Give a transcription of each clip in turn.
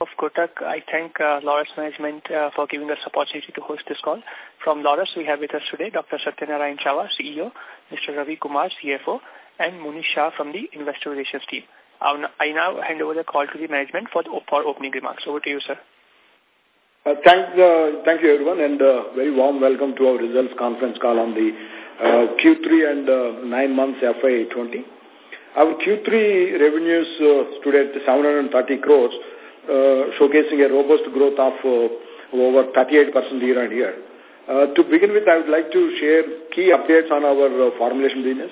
of Kotak, I thank uh, Laurus Management uh, for giving us opportunity to host this call. From Laurus, we have with us today Dr. Satyanarayan Chava, CEO, Mr. Ravi Kumar, CFO, and Munish Shah from the Investor Relations team. I now hand over the call to the management for, the, for opening remarks. Over to you, sir. Uh, thank, uh, thank you, everyone, and uh, very warm welcome to our results conference call on the uh, Q3 and uh, nine months FY20. Our Q3 revenues uh, stood at 730 crores, showcasing a robust growth of uh, over 38% year on year. Uh, to begin with, I would like to share key updates on our uh, formulation business.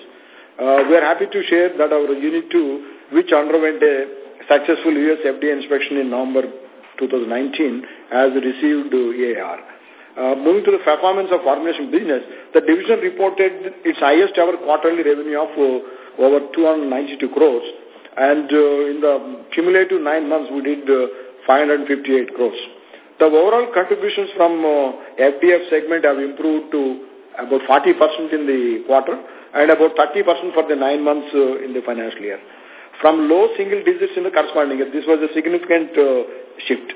Uh, we are happy to share that our Unit 2, which underwent a successful US FDA inspection in November 2019, has received EIR. Uh, moving to the performance of formulation business, the division reported its highest ever quarterly revenue of uh, over 292 crores, and uh, in the cumulative nine months, we did uh, 558 crores. The overall contributions from uh, FDF segment have improved to about 40% in the quarter and about 30% for the nine months uh, in the financial year. From low single digits in the corresponding year, this was a significant uh, shift.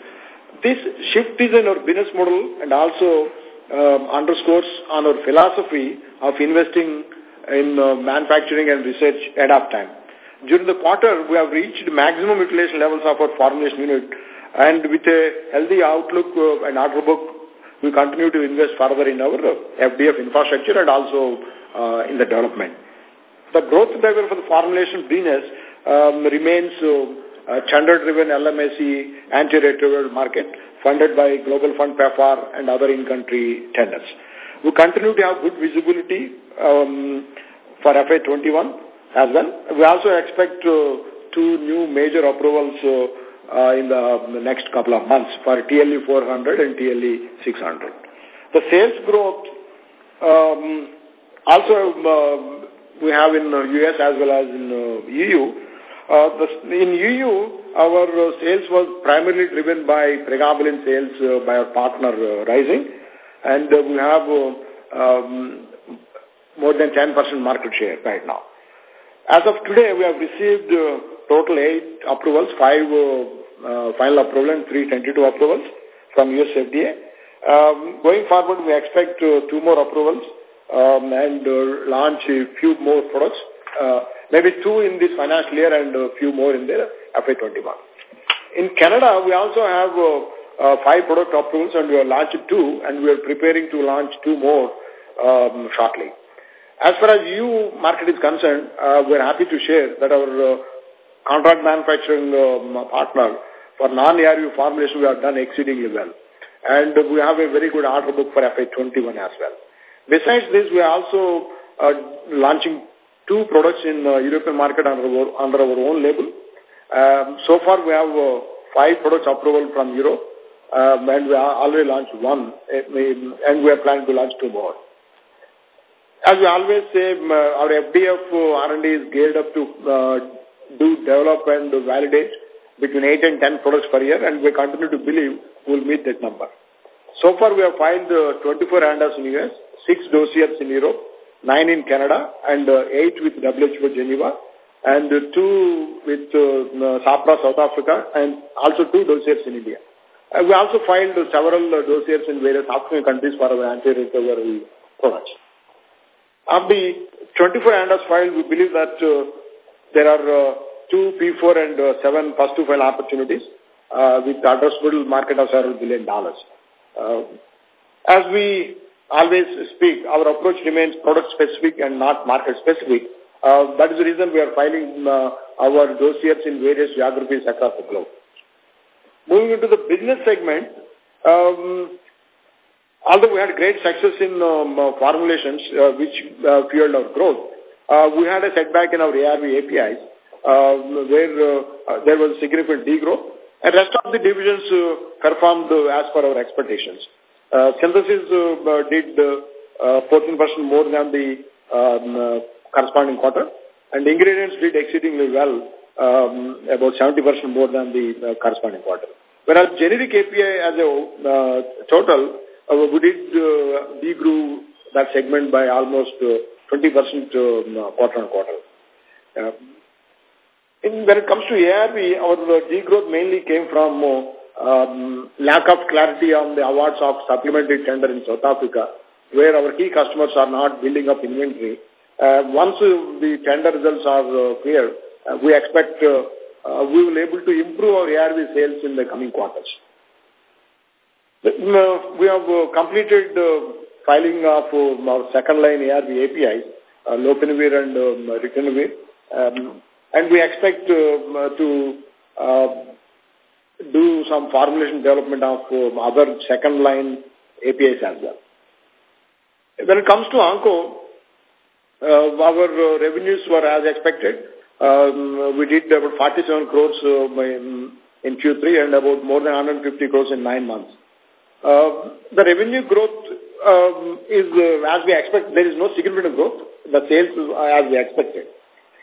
This shift is in our business model and also um, underscores on our philosophy of investing in uh, manufacturing and research at of time. During the quarter, we have reached maximum utilization levels of our formulation unit and with a healthy outlook uh, and order book, we continue to invest further in our uh, FDF infrastructure and also uh, in the development. The growth driver for the formulation business um, remains uh, tender-driven LMIC anti-retroviral market funded by Global Fund PEPFAR and other in-country tenders. We continue to have good visibility um, for FY21 as well. We also expect uh, two new major approvals uh, uh, in the, the, next couple of months for TLE 400 and TLE 600. The sales growth um, also uh, we have in the US as well as in EU. The, in EU, our sales was primarily driven by pregabalin sales by our partner Rising, and we have um, more than 10% market share right now. As of today, we have received uh, total eight approvals, five uh, uh, final approval and three tentative approvals from US FDA. Um, going forward, we expect uh, two more approvals um, and uh, launch a few more products, uh, maybe two in this financial year and a few more in the FY21. In Canada, we also have uh, uh, five product approvals and we are launched two and we are preparing to launch two more um, shortly. As far as EU market is concerned, uh, we're happy to share that our uh, contract manufacturing um, partner for non-ARV formulation we have done exceedingly well. And we have a very good order book for FY21 as well. Besides this, we are also uh, launching two products in uh, European market under our, under our own label. Um, so far, we have uh, five products approval from Europe, um, and we already launched one, eh, and we are planning to launch two more. As we always say, our FDF uh, R&D is geared up to uh, do develop and validate between 8 and 10 products per year, and we continue to believe we'll meet that number. So far, we have filed uh, 24 ANDAs in US, 6 dossiers in Europe, 9 in Canada, and uh, 8 with WHO Geneva, and uh, 2 with uh, SAHPRA South Africa, and also 2 dossiers in India. Uh, we also filed several uh, dossiers in various African countries for our antiretroviral products. Of the 24 ANDAs file, we believe that uh, there are uh, two P4 and uh, seven first to file opportunities uh, with addressable market of several billion dollars. Uh, as we always speak, our approach remains product specific and not market specific. Uh, that is the reason we are filing uh, our dossiers in various geographies across the globe. Moving into the business segment, um, Although we had great success in um, uh, formulations, uh, which uh, fueled our growth, uh, we had a setback in our ARV APIs, uh, where uh, there was significant degrowth, and rest of the divisions performed as per our expectations. synthesis did 14% more than the um, corresponding quarter, and ingredients did exceedingly well, um, about 70% more than the corresponding quarter. Whereas generic API as a total uh, we did uh, degrew that segment by almost uh, 20% uh, quarter on quarter. Uh, in, when it comes to ARV, our uh, degrowth mainly came from uh, um, lack of clarity on the awards of supplementary tender in South Africa, where our key customers are not building up inventory. Uh, once uh, the tender results are uh, clear, uh, we expect uh, uh, we will be able to improve our ARV sales in the coming quarters. We have uh, completed uh, filing of uh, our second line ARV APIs, uh, and um, Ritonavir, um, and we expect uh, to uh, do some formulation development of uh, other second line APIs as well. When it comes to Onco, uh, our uh, revenues were as expected. Um, we did about 47 crores uh, in Q3 and about more than 150 crores in nine months. Uh, the revenue growth um, is uh, as we expect. There is no significant growth. The sales is as we expected.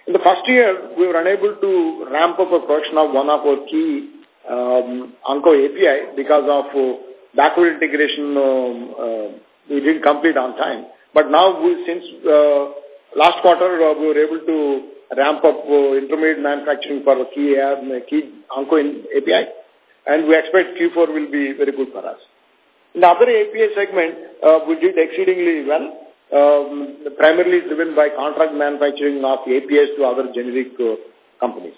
In the first year, we were unable to ramp up a production of one of our key um, Onco API because of uh, backward integration um, uh, we didn't complete on time. But now, we, since uh, last quarter, uh, we were able to ramp up uh, intermediate manufacturing for a key, uh, key Onco API, and we expect Q4 will be very good for us. In the other API segment, uh, we did exceedingly well, um, primarily driven by contract manufacturing of APIs to other generic uh, companies.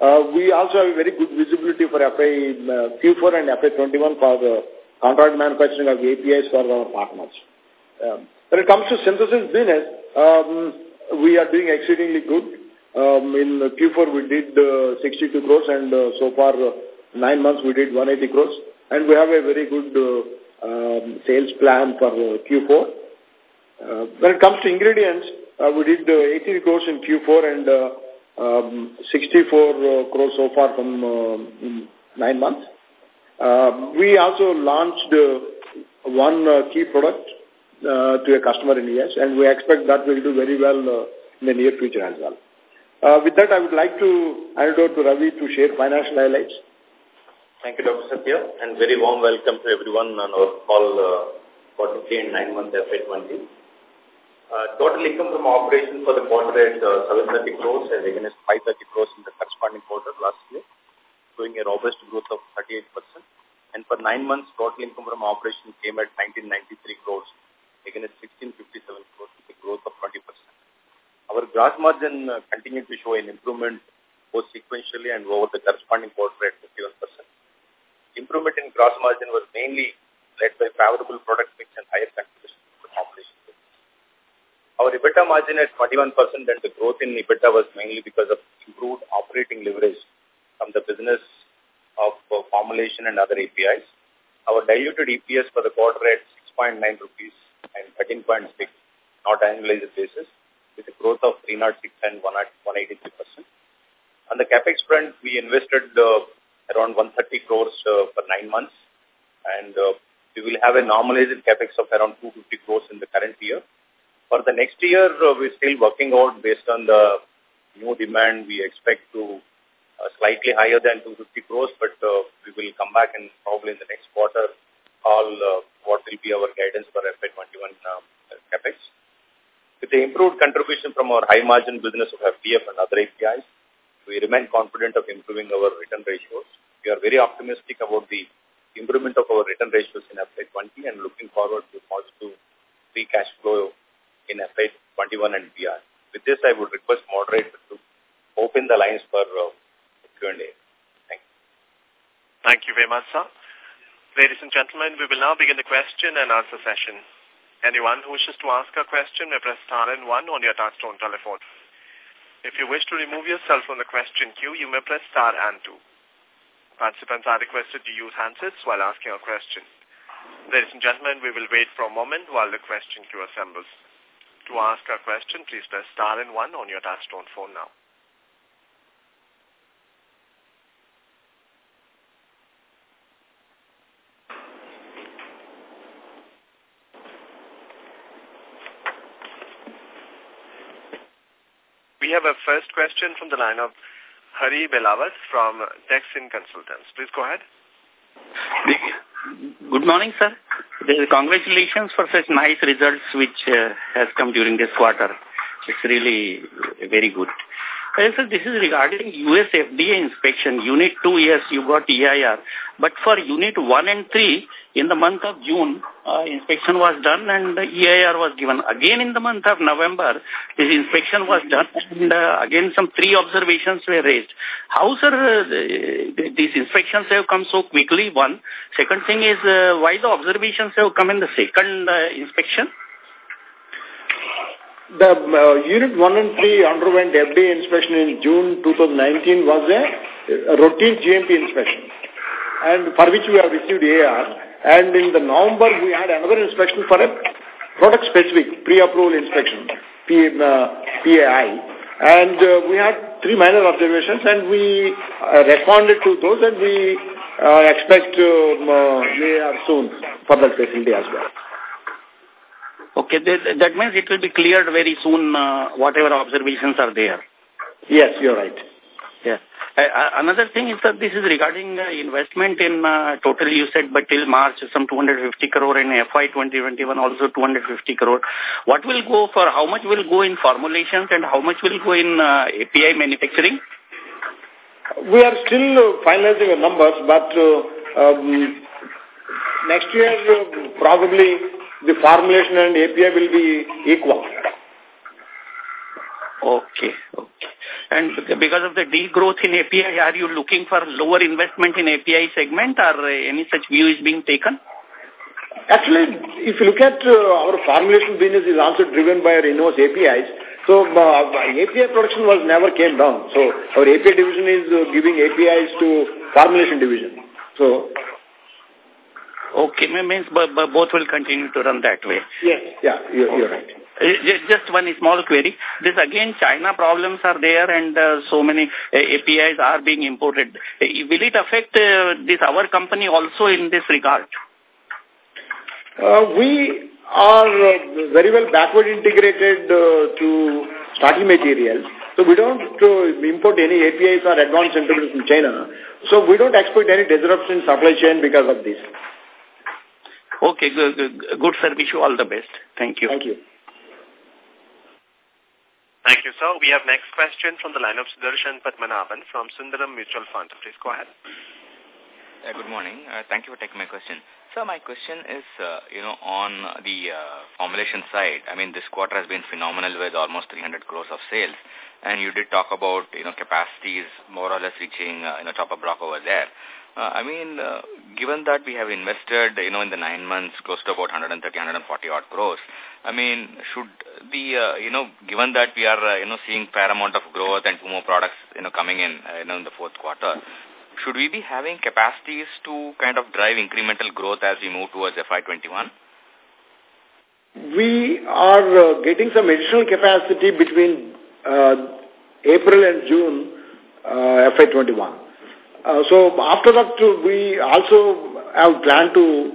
Uh, we also have a very good visibility for FY uh, Q4 and FY21 for the contract manufacturing of APIs for our partners. Um, when it comes to synthesis business, um, we are doing exceedingly good. Um, in Q4, we did uh, 62 crores, and uh, so far, uh, nine months, we did 180 crores. And we have a very good uh, um, sales plan for uh, Q4. Uh, when it comes to ingredients, uh, we did uh, 80 crores in Q4 and uh, um, 64 uh, crores so far from uh, nine months. Uh, we also launched uh, one uh, key product uh, to a customer in US, and we expect that will do very well uh, in the near future as well. Uh, with that, I would like to hand over to Ravi to share financial highlights. Thank you, Dr. Satya, and very warm welcome to everyone on our call uh, quarter three and nine months FY20. Uh, total income from operations for the quarter at uh, 730 crores as against 530 crores in the corresponding quarter last year, showing a robust growth of 38%. And for nine months, total income from operations came at 1993 crores against 1657 crores, with a growth of 20%. Our gross margin uh, continued to show an improvement both sequentially and over the corresponding quarter at 51%. Improvement in gross margin was mainly led by favorable product mix and higher contribution from operations. Our EBITDA margin at 41% and the growth in EBITDA was mainly because of improved operating leverage from the business of uh, formulation and other APIs. Our diluted EPS for the quarter at 6.9 rupees and 13.6 not annualized basis with a growth of 306 and 183%. On the capex front, we invested uh, around 130 crores uh, for nine months. And uh, we will have a normalized capex of around 250 crores in the current year. For the next year, uh, we're still working out based on the new demand. We expect to slightly higher than 250 crores, but we will come back and probably in the next quarter all uh, what will be our guidance for FY21 uh, capex. With the improved contribution from our high margin business of FDF and other APIs, we remain confident of improving our return ratios. We are very optimistic about the improvement of our return ratios in FY20 and looking forward to positive free cash flow in FY21 and beyond. With this, I would request moderator to open the lines for uh, Q&A. Thank you. Thank you very much, sir. Ladies and gentlemen, we will now begin the question and answer session. Anyone who wishes to ask a question may press star and one on your touchtone telephone. If you wish to remove yourself from the question queue, you may press star and two. Participants are requested to use handsets while asking a question. Ladies and gentlemen, we will wait for a moment while the question queue assembles. To ask a question, please press star and one on your touchtone phone now. We have a first question from the line of Hari Belawat from Dexin Consultants. Please go ahead. Good morning, sir. Congratulations for such nice results which uh, has come during this quarter. It's really very good. sir, this is regarding US FDA inspection. Unit 2, yes, you got EIR. But for Unit 1 and 3, in the month of June, uh, inspection was done and the EIR was given. Again in the month of November, this inspection was done and uh, again some three observations were raised. How, sir, uh, these inspections have come so quickly, one. Second thing is, uh, why the observations have come in the second uh, inspection? The uh, Unit 1 and 3 underwent FDA inspection in June 2019 was a, a routine GMP inspection and for which we have received AR. And in the November, we had another inspection for a product-specific pre-approval inspection, P, uh, PAI. And uh, we had three minor observations and we uh, responded to those and we uh, expect um, uh, AR soon for that facility as well. Okay, that means it will be cleared very soon, uh, whatever observations are there. Yes, you're right. Uh, uh, another thing is that this is regarding uh, investment in uh, total you said but till March some 250 crore in FY 2021 also 250 crore. What will go for how much will go in formulations and how much will go in uh, API manufacturing? We are still uh, finalizing the numbers but uh, um, next year uh, probably the formulation and API will be equal. Okay, okay. And because of the degrowth in API, are you looking for lower investment in API segment or any such view is being taken? Actually, if you look at uh, our formulation business is also driven by our in-house APIs. So uh, API production was never came down. So our API division is uh, giving APIs to formulation division. So Okay, means both will continue to run that way. Yes, yeah, you're, you're right. Just one small query. This again, China problems are there and uh, so many uh, APIs are being imported. Uh, will it affect uh, this our company also in this regard? Uh, we are uh, very well backward integrated uh, to starting materials. So we don't uh, import any APIs or advanced intermediates from China. So we don't expect any disruption in supply chain because of this. Okay, good, good, good sir. Wish you all the best. Thank you. Thank you. Thank you, sir. We have next question from the line of Sudarshan Padmanabhan from Sundaram Mutual Fund. Please go ahead. Uh, good morning. Uh, thank you for taking my question. So my question is, uh, you know, on the uh, formulation side, I mean, this quarter has been phenomenal with almost 300 crores of sales. And you did talk about, you know, capacities more or less reaching, uh, you know, top of block over there. Uh, I mean, uh, given that we have invested, you know, in the nine months close to about 130, 140 odd crores, I mean, should the, uh, you know, given that we are, uh, you know, seeing fair amount of growth and two more products, you know, coming in, uh, you know, in the fourth quarter, should we be having capacities to kind of drive incremental growth as we move towards FY21? We are uh, getting some additional capacity between uh, April and June uh, FY21. Uh, so after that, uh, we also have planned to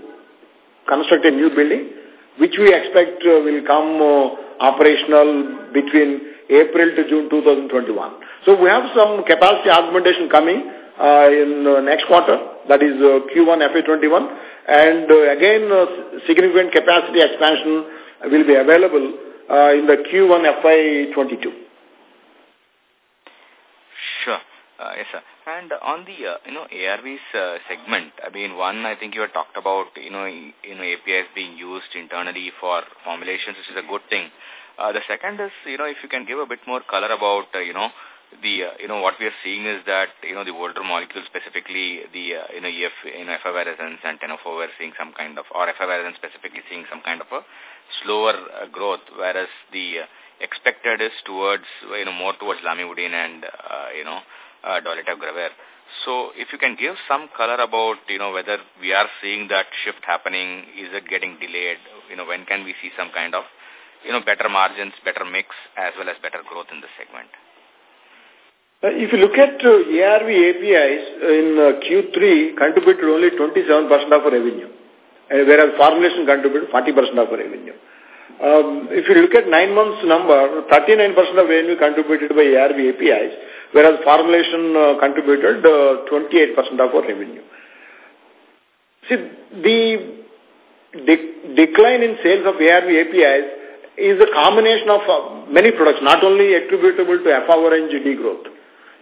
construct a new building, which we expect uh, will come uh, operational between April to June 2021. So we have some capacity augmentation coming uh, in uh, next quarter, that is uh, Q1 FY21, and uh, again uh, significant capacity expansion will be available uh, in the Q1 FY22. Sure. Uh, yes, sir. And on the, uh, you know, ARVs uh, segment, I mean, one, I think you had talked about, you know, you know, APIs being used internally for formulations, which is a good thing. Uh, the second is, you know, if you can give a bit more color about, uh, you know, the, uh, you know, what we are seeing is that, you know, the older molecules, specifically the, uh, you know, EF, you know, efavirenz and tenofovir we're seeing some kind of, or efavirenz specifically seeing some kind of a slower uh, growth, whereas the uh, expected is towards, you know, more towards lamivudine and, uh, you know, uh, dolutegravir. So if you can give some color about, you know, whether we are seeing that shift happening, is it getting delayed, you know, when can we see some kind of, you know, better margins, better mix, as well as better growth in this segment? Uh, if you look at uh, ARV APIs in uh, Q3 contributed only 27% of our revenue, uh, whereas formulation contributed 40% of our revenue. Um, if you look at nine months number, 39% of revenue contributed by ARV APIs, whereas formulation uh, contributed uh, 28% of our revenue. See, the de decline in sales of ARV APIs is a combination of uh, many products, not only attributable to FAOR and GD growth.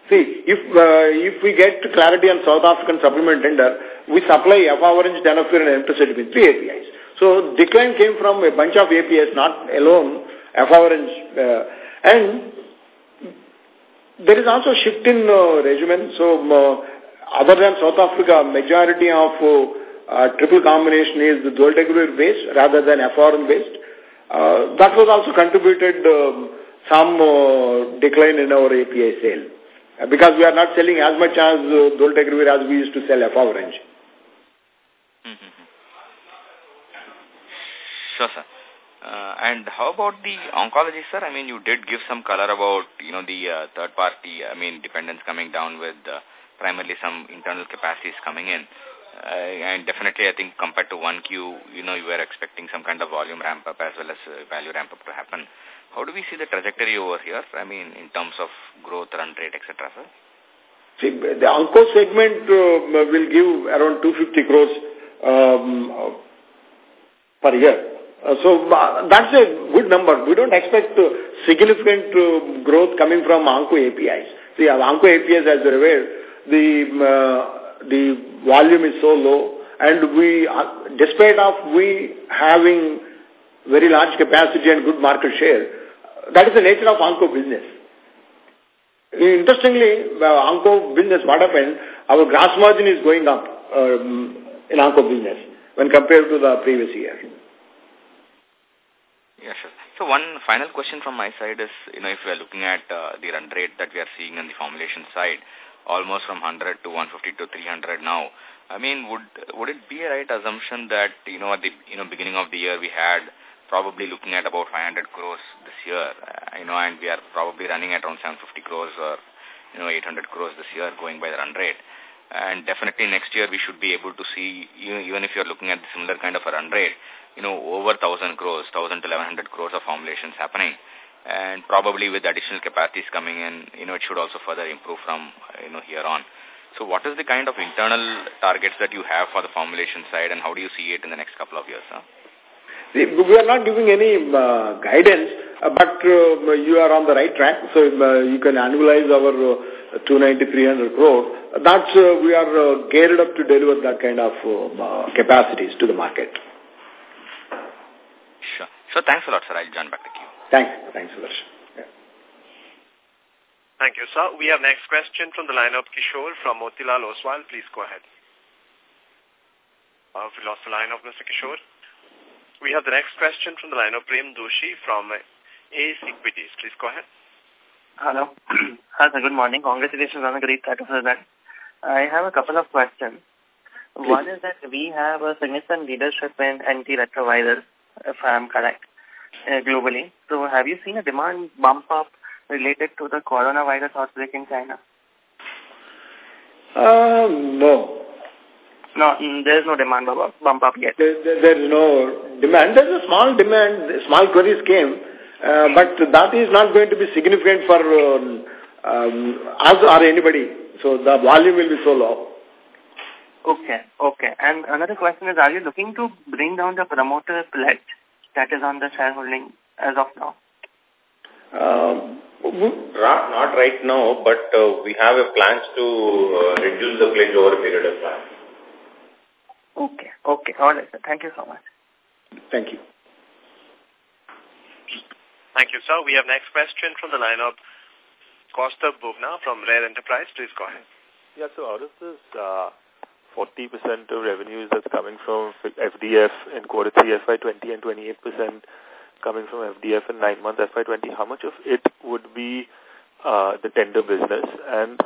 See, if uh, if we get clarity on South African supplement tender, we supply FA orange, tenofovir and emtricitabine, three APIs. So decline came from a bunch of APIs, not alone FA orange. Uh, and there is also shift in uh, regimen. So uh, other than South Africa, majority of uh, uh, triple combination is the dolutegravir based rather than efavirenz based. Uh, that was also contributed um, some uh, decline in our API sale uh, because we are not selling as much as uh, dolutegravir as we used to sell efavirenz. Mm -hmm. Sure, sir. Uh, and how about the oncology, sir? I mean, you did give some color about, you know, the uh, third party, I mean, dependence coming down with uh, primarily some internal capacities coming in. Uh, and definitely, I think compared to 1Q, you know, you were expecting some kind of volume ramp up as well as uh, value ramp up to happen. How do we see the trajectory over here? I mean, in terms of growth, run rate, etc., sir? See, the onco segment uh, will give around 250 crores um, per year. Uh, so that's a good number. We don't expect uh, significant uh, growth coming from onco APIs. See, uh, onco APIs, as you're aware, the uh, the volume is so low and we, uh, despite of we having very large capacity and good market share, that is the nature of onco business. Interestingly, uh, onco business, what happened, our gross margin is going up um, in onco business when compared to the previous year. Yeah, sure. So one final question from my side is, you know, if we are looking at uh, the run rate that we are seeing on the formulation side, almost from 100 to 150 to 300 now. I mean, would would it be a right assumption that, you know, at the you know beginning of the year we had probably looking at about 500 crores this year, uh, you know, and we are probably running at around 750 crores or, you know, 800 crores this year going by the run rate. And definitely next year we should be able to see, you know, even if you're looking at the similar kind of a run rate, you know, over 1,000 crores, 1,000 to 1,100 crores of formulations happening and probably with additional capacities coming in, you know, it should also further improve from, you know, here on. So what is the kind of internal targets that you have for the formulation side and how do you see it in the next couple of years, sir? We are not giving any uh, guidance, uh, but uh, you are on the right track. So uh, you can annualize our uh, 290, 300 crore. That's, uh, we are uh, geared up to deliver that kind of uh, capacities to the market. Sure. So thanks a lot, sir. I'll join back the queue. Thanks. Thanks, Sudarshan. Yeah. Thank you, sir. We have next question from the line of Kishore from Motilal Oswal. Please go ahead. Uh, we lost the line of Mr. Kishore. We have the next question from the line of Prem Doshi from ACE Equities. Please go ahead. Hello. Hi, sir. Good morning. Congratulations on a great set of results. I have a couple of questions. Please. One is that we have a significant leadership in antiretrovirals, if I am correct uh, globally. So have you seen a demand bump up related to the coronavirus outbreak in China? Uh, no. No, mm, there is no demand bump up, bump up yet. There, there, there is no demand. There is a small demand, small queries came, uh, but that is not going to be significant for um, um, us or anybody. So the volume will be so low. Okay, okay. And another question is, are you looking to bring down the promoter pledge that is on the shareholding as of now? Um, not, not right now, but uh, we have a plans to uh, reduce the pledge over a period of time. Okay, okay. All right, sir. Thank you so much. Thank you. Thank you, sir. We have next question from the line of Costa Buvna from Rare Enterprise. Please go ahead. Yeah, so out of this uh, 40% of revenues that's coming from FDF in quarter 3 FY20 and 28% coming from FDF in 9 months FY20, how much of it would be uh, the tender business? And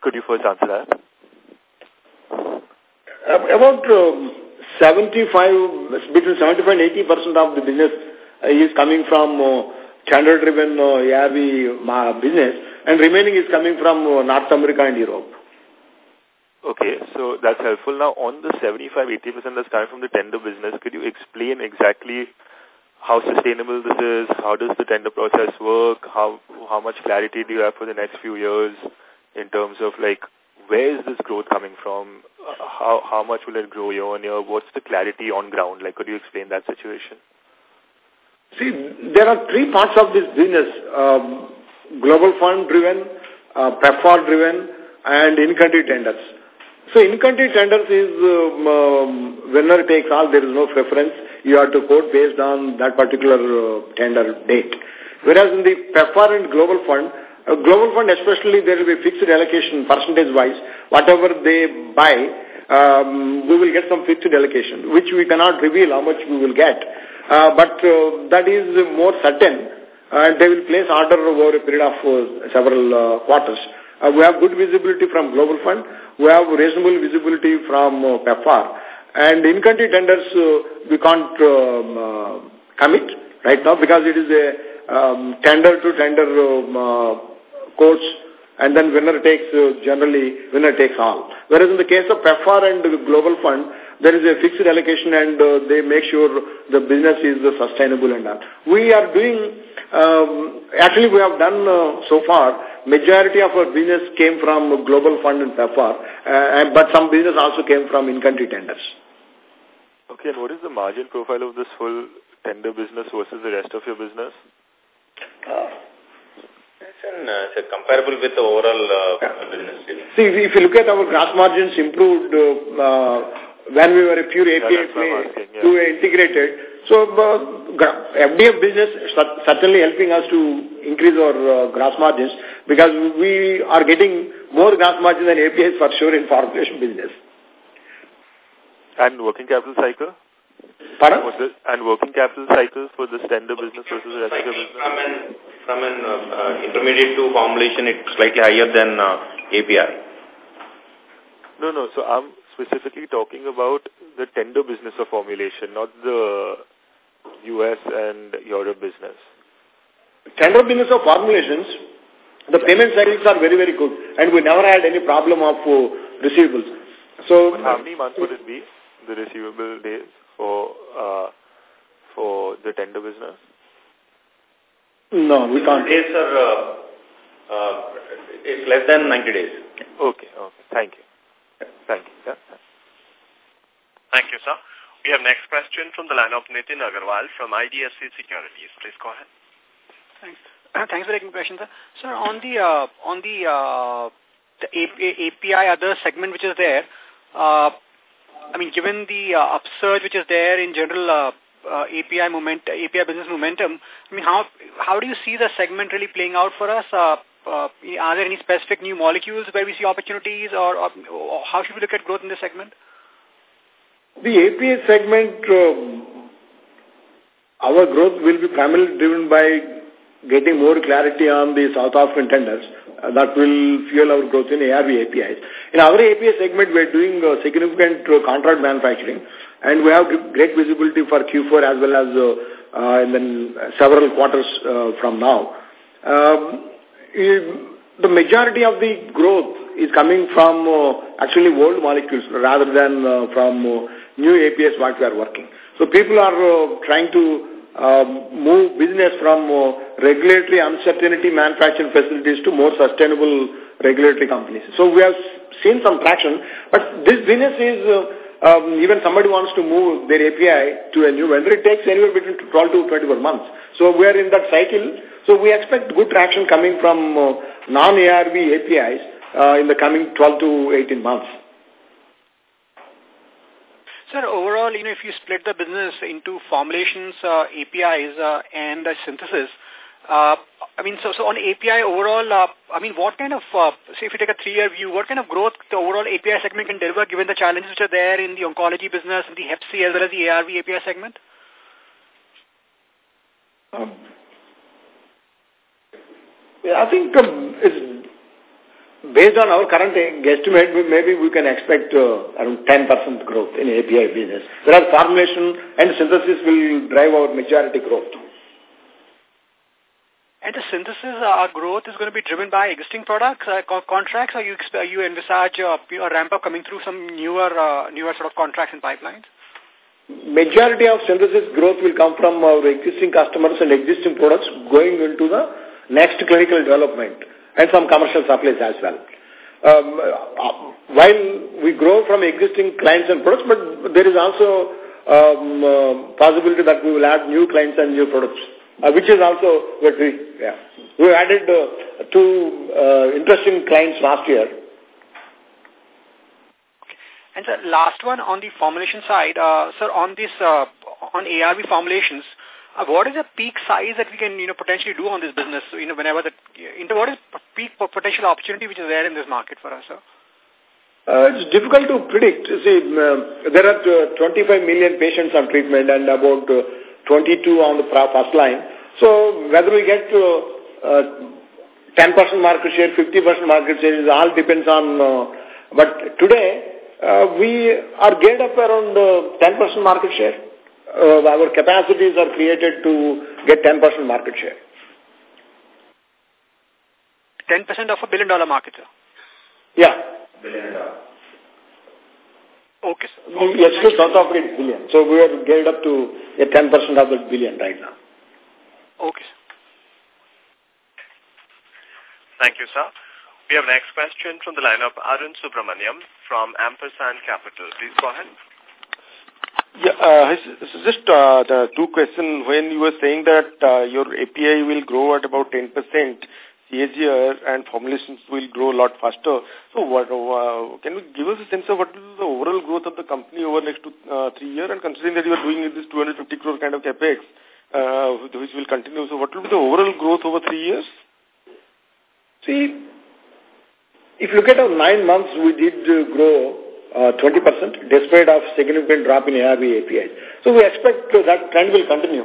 could you first answer that? About um, 75, between 75 and 80% of the business uh, is coming from uh, channel-driven uh, ARV business and remaining is coming from uh, North America and Europe. Okay, so that's helpful. Now, on the 75-80% that's coming from the tender business, could you explain exactly how sustainable this is? How does the tender process work? How how much clarity do you have for the next few years in terms of, like, where is this growth coming from? How how much will it grow year on year? What's the clarity on ground? Like, could you explain that situation? See, there are three parts of this business. Um, global fund driven, uh, driven, and in-country tenders. So in-country tenders is um, um, winner takes all, there is no preference. You have to quote based on that particular uh, tender date. Whereas in the PEPFAR and global fund, uh, global fund especially there will be fixed allocation percentage-wise. Whatever they buy, um, we will get some fixed allocation, which we cannot reveal how much we will get. Uh, but uh, that is more certain and they will place order over a period of uh, several uh, quarters. Uh, we have good visibility from Global Fund. We have reasonable visibility from uh, PEPFAR. And in-country tenders, uh, we can't um, uh, commit right now because it is a um, tender-to-tender um, uh, quotes and then winner takes, uh, generally, winner takes all. Whereas in the case of PEPFAR and the Global Fund, there is a fixed allocation and uh, they make sure the business is uh, sustainable and all. We are doing, um, actually we have done uh, so far, majority of our business came from Global Fund and PEPFAR, uh, but some business also came from in-country tenders. Okay, and what is the margin profile of this whole tender business versus the rest of your business? Uh, it's, an, uh, it's comparable with the overall uh, business. See, if you look at our gross margins improved uh, when we were a pure API yeah, play, asking, yeah. we were integrated. So uh, FDF business certainly helping us to increase our uh, gross margins because we are getting more gross margins than APIs for sure in formulation business. And working capital cycle? Pardon? The, and working capital cycle for the tender business versus the rest of the business? From an, from an uh, uh, intermediate to formulation, it's slightly higher than uh, API. No, no. So I'm specifically talking about the tender business of formulation, not the US and Europe business. Tender business of formulations, the payment cycles are very, very good. And we never had any problem of uh, receivables. So, but how many months would it be, the receivable days for uh, for the tender business? No, we can't. Days are, uh, uh, it's less than 90 days. Okay, okay. Thank you. Thank you. Yeah. Thank you, sir. We have next question from the line of Nitin Agarwal from IDFC Securities. Please go ahead. Thanks. Thanks for taking the question, sir. Sir, on the uh, on the uh, the API other segment which is there, uh, I mean, given the uh, upsurge which is there in general uh, uh, API moment, API business momentum, I mean, how how do you see the segment really playing out for us? Uh, uh, are there any specific new molecules where we see opportunities, or, or, or how should we look at growth in this segment? The API segment, um, our growth will be primarily driven by getting more clarity on the South African tenders. Uh, that will fuel our growth in ARV APIs. In our API segment, we are doing uh, significant uh, contract manufacturing, and we have great visibility for Q4 as well as uh, uh, and then several quarters uh, from now. Um, the majority of the growth is coming from uh, actually old molecules rather than uh, from uh, new APIs what we are working. So people are uh, trying to uh, move business from uh, regulatory uncertainty manufacturing facilities to more sustainable regulatory companies. So we have seen some traction, but this business is, uh, um, even somebody wants to move their API to a new vendor, it takes anywhere between 12 to 24 months. So we are in that cycle. So we expect good traction coming from uh, non-ARV APIs uh, in the coming 12 to 18 months. Sir, overall, you know, if you split the business into formulations, uh, APIs, uh, and uh, synthesis, uh, I mean, so, so on API overall, uh, I mean, what kind of, uh, say if you take a three-year view, what kind of growth the overall API segment can deliver given the challenges which are there in the oncology business, in the Hep C as well as the ARV API segment? Um, I think um, it's based on our current guesstimate, maybe we can expect uh, around 10% growth in API business. Whereas formulation and synthesis will drive our majority growth. And the synthesis uh, growth is going to be driven by existing products, uh, co contracts, or you, you envisage uh, you know, a ramp up coming through some newer, uh, newer sort of contracts and pipelines? Majority of synthesis growth will come from our existing customers and existing products going into the next clinical development and some commercial supplies as well. Um, uh, while we grow from existing clients and products, but there is also um, uh, possibility that we will add new clients and new products, uh, which is also what we, yeah. We added uh, two uh, interesting clients last year. And sir, last one on the formulation side, uh, sir, on this, uh, on ARV formulations, uh, what is the peak size that we can, you know, potentially do on this business? You know, whenever the, into what is peak potential opportunity which is there in this market for us, sir? Uh, it's difficult to predict. See, uh, there are uh, 25 million patients on treatment and about uh, 22 on the first line. So whether we get to 10% uh, market share, 50% market share, it all depends on... Uh, but today, uh, we are geared up around 10% market share. Uh, our capacities are created to get 10% market share. 10% of a billion dollar market, sir? Yeah billion dollars. Okay, sir. Okay. Yes, to South Africa it's billion. So we are geared up to a 10% of the billion right now. Okay. Thank you, sir. We have next question from the line of Arun Subramaniam from Ampersand Capital. Please go ahead. Yeah, uh, just uh, the two questions. When you were saying that uh, your API will grow at about 10%, CAGR and formulations will grow a lot faster. So what uh, can you give us a sense of what is the overall growth of the company over next two, uh, three years and considering that you are doing this 250 crore kind of capex, uh, which will continue. So what will be the overall growth over three years? See, if you look at our nine months, we did uh, grow uh, 20% despite of significant drop in ARV API. So we expect uh, that trend will continue.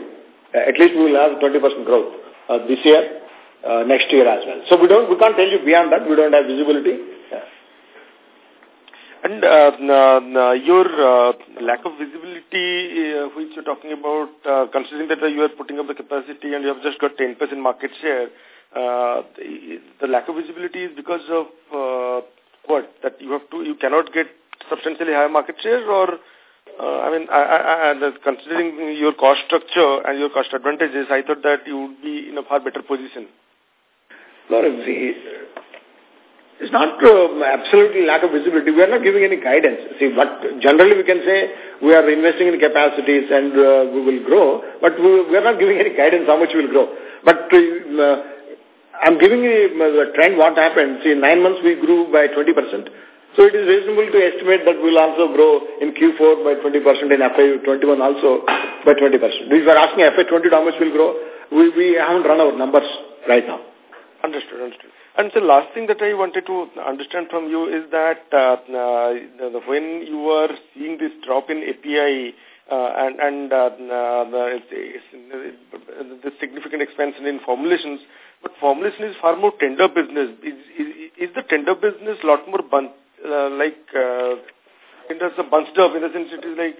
Uh, at least we will have 20% growth uh, this year uh, next year as well. So we don't, we can't tell you beyond that. We don't have visibility. And uh, your uh, lack of visibility, uh, which you're talking about, uh, considering that you are putting up the capacity and you have just got 10% market share, uh, the, the, lack of visibility is because of uh, what? That you have to, you cannot get substantially higher market share or uh, I mean, I, I, I, considering your cost structure and your cost advantages, I thought that you would be in a far better position. See, it's not uh, absolutely lack of visibility. We are not giving any guidance. See, but generally we can say we are investing in capacities and uh, we will grow, but we, we, are not giving any guidance how much we will grow. But uh, I'm giving you the trend what happened. See, in nine months we grew by 20%. So it is reasonable to estimate that we'll also grow in Q4 by 20%, in FY21 also by 20%. We are asking FY20 how much will grow, we, we haven't run our numbers right now. Understood, understood. And the last thing that I wanted to understand from you is that uh, uh, when you are seeing this drop in API uh, and, and uh, the, the significant expansion in formulations, but formulation is far more tender business. Is, is, is the tender business a lot more uh, like uh, in terms of bunched up in the sense it is like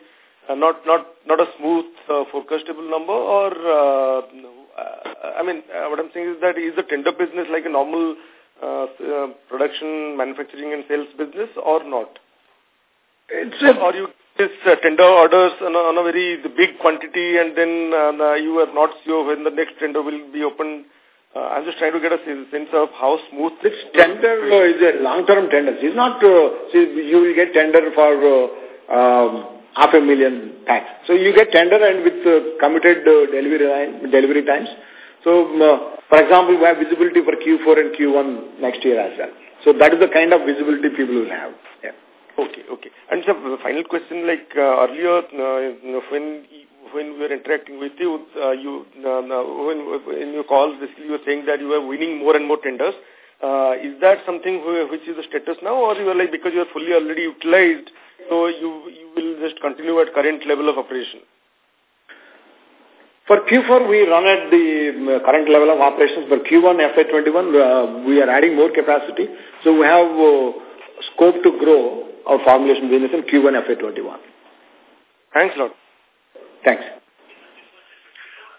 uh, not not not a smooth uh, forecastable number or uh, uh, I mean, uh, what I'm saying is that is the tender business like a normal uh, uh, production, manufacturing and sales business or not? It's a, or you just uh, tender orders on a, on a very big quantity and then uh, you are not sure when the next tender will be opened. Uh, I'm just trying to get a sense of how smooth this tender uh, is a long-term tender. It's not, uh, see, you will get tender for uh, um, half a million packs. So you get tender and with uh, committed uh, delivery line, delivery times. So, um, uh, for example, we have visibility for Q4 and Q1 next year as well. So that is the kind of visibility people will have. Yeah. Okay, okay. And so the final question, like uh, earlier, uh, when when we are interacting with you, uh, you uh, when in your calls, basically you were saying that you are winning more and more tenders. Uh, is that something which is the status now, or you are like because you are fully already utilized, so you you will just continue at current level of operation? For Q4, we run at the current level of operations. For Q1 FY21, uh, we are adding more capacity. So we have uh, scope to grow our formulation business in Q1 FY21. Thanks a lot. Thanks.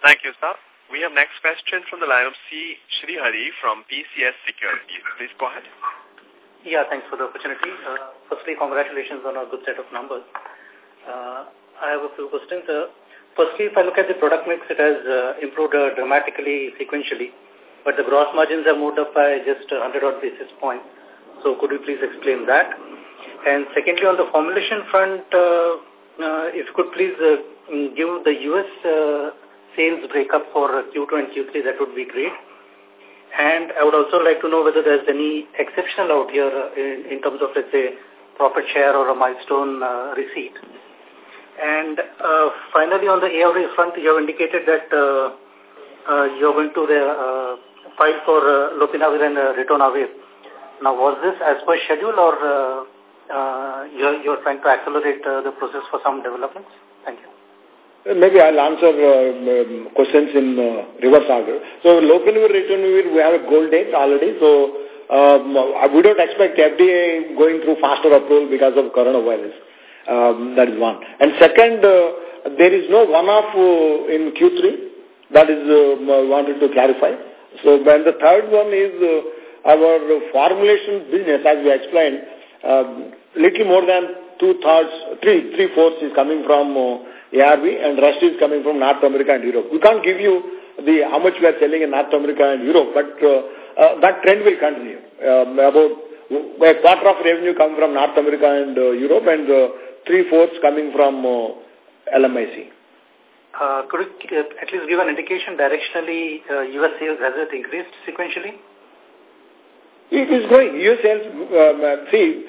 Thank you, sir. We have next question from the line of C. Srihari from PCS Securities. Please go ahead. Yeah, thanks for the opportunity. Uh, firstly, congratulations on a good set of numbers. Uh, I have a few questions. Uh, firstly, if I look at the product mix, it has uh, improved uh, dramatically sequentially, but the gross margins have moved up by just 100 odd basis points. So could you please explain that? And secondly, on the formulation front, uh, uh, if you could please uh, give the U.S. Uh, sales breakup for Q2 and Q3, that would be great. And I would also like to know whether there's any exceptional out here uh, in, in terms of, let's say, profit share or a milestone uh, receipt. And uh, finally, on the ARV front, you have indicated that uh, uh, you're going to the, uh, file for uh, lopinavir and uh, ritonavir. Now, was this as per schedule or uh, uh, you're, you're trying to accelerate uh, the process for some developments? Thank you. Maybe I'll answer uh, um, questions in uh, reverse order. So, ritonavir, we have a goal date already. So, um, we don't expect FDA going through faster approval because of coronavirus. Um, that is one. And second, uh, there is no one-off uh, in Q3. That is uh, wanted to clarify. So, then the third one is uh, our formulation business, as we explained, um, little more than two-thirds, three, three-fourths is coming from uh, ARV and rest is coming from North America and Europe. We can't give you the how much we are selling in North America and Europe, but uh, uh, that trend will continue. Um, about a quarter of revenue come from North America and uh, Europe and uh, three-fourths coming from uh, LMIC. Uh, could you uh, at least give an indication directionally uh, U.S. sales, has it increased sequentially? It is. U.S. sales, um, uh, see,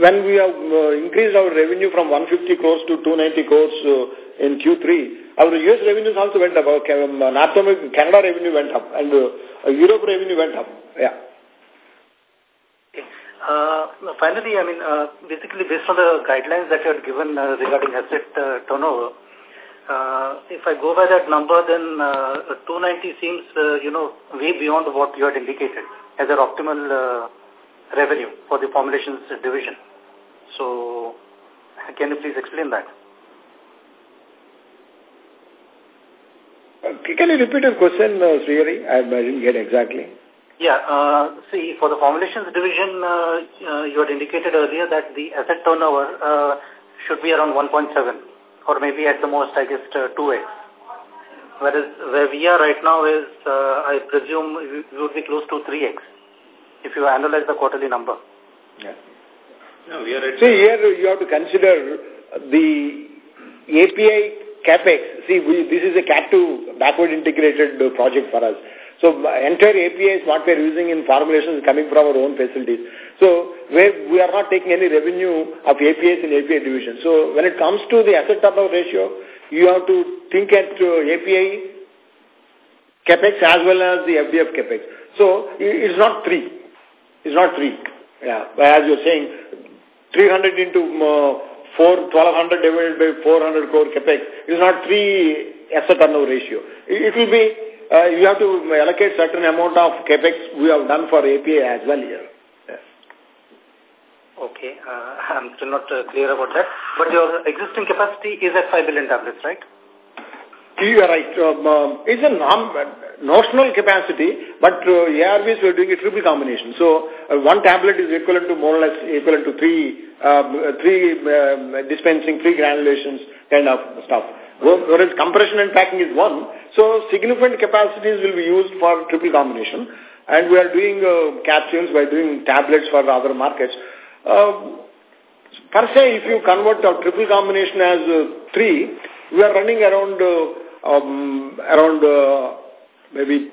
when we have uh, increased our revenue from 150 crores to 290 crores uh, in Q3, our U.S. revenues also went up. Um, North America, Canada revenue went up and uh, Europe revenue went up. Yeah. Uh, finally, I mean, uh, basically based on the guidelines that you have given uh, regarding asset uh, turnover, uh, if I go by that number, then uh, 290 seems, uh, you know, way beyond what you had indicated as an optimal uh, revenue for the formulations division. So, can you please explain that? Uh, can you repeat your question, uh, Srihari? I, I didn't get exactly. Yeah, uh, see, for the formulations division, uh, uh, you had indicated earlier that the asset turnover uh, should be around 1.7 or maybe at the most, I guess, uh, 2x. Whereas where we are right now is, uh, I presume, we would be close to 3x if you analyze the quarterly number. Yeah. No, we are at See, here you have to consider the API capex. See, we, this is a CAT2 backward integrated project for us. So entire API is what we are using in formulations coming from our own facilities. So we are not taking any revenue of APIs in API division. So when it comes to the asset turnover ratio, you have to think at uh, API capex as well as the FDF capex. So it's not three. It's not three. Yeah, but as you're saying, 300 into uh, 4, 1200 divided by 400 crore capex is not three asset turnover ratio. It, it will be uh, you have to allocate certain amount of capex we have done for API as well here. Okay, uh, I'm still not uh, clear about that. But your existing capacity is at 5 billion tablets, right? You are right. Um, um, it's a nom notional capacity, but uh, ARVs we're doing a triple combination. So uh, one tablet is equivalent to more or less equivalent to three, uh, three um, dispensing, three granulations kind of stuff. Whereas compression and packing is one. So significant capacities will be used for triple combination. And we are doing uh, capsules, we are doing tablets for other markets. Uh, per se, if you convert our triple combination as uh, three, we are running around uh, um, around uh, maybe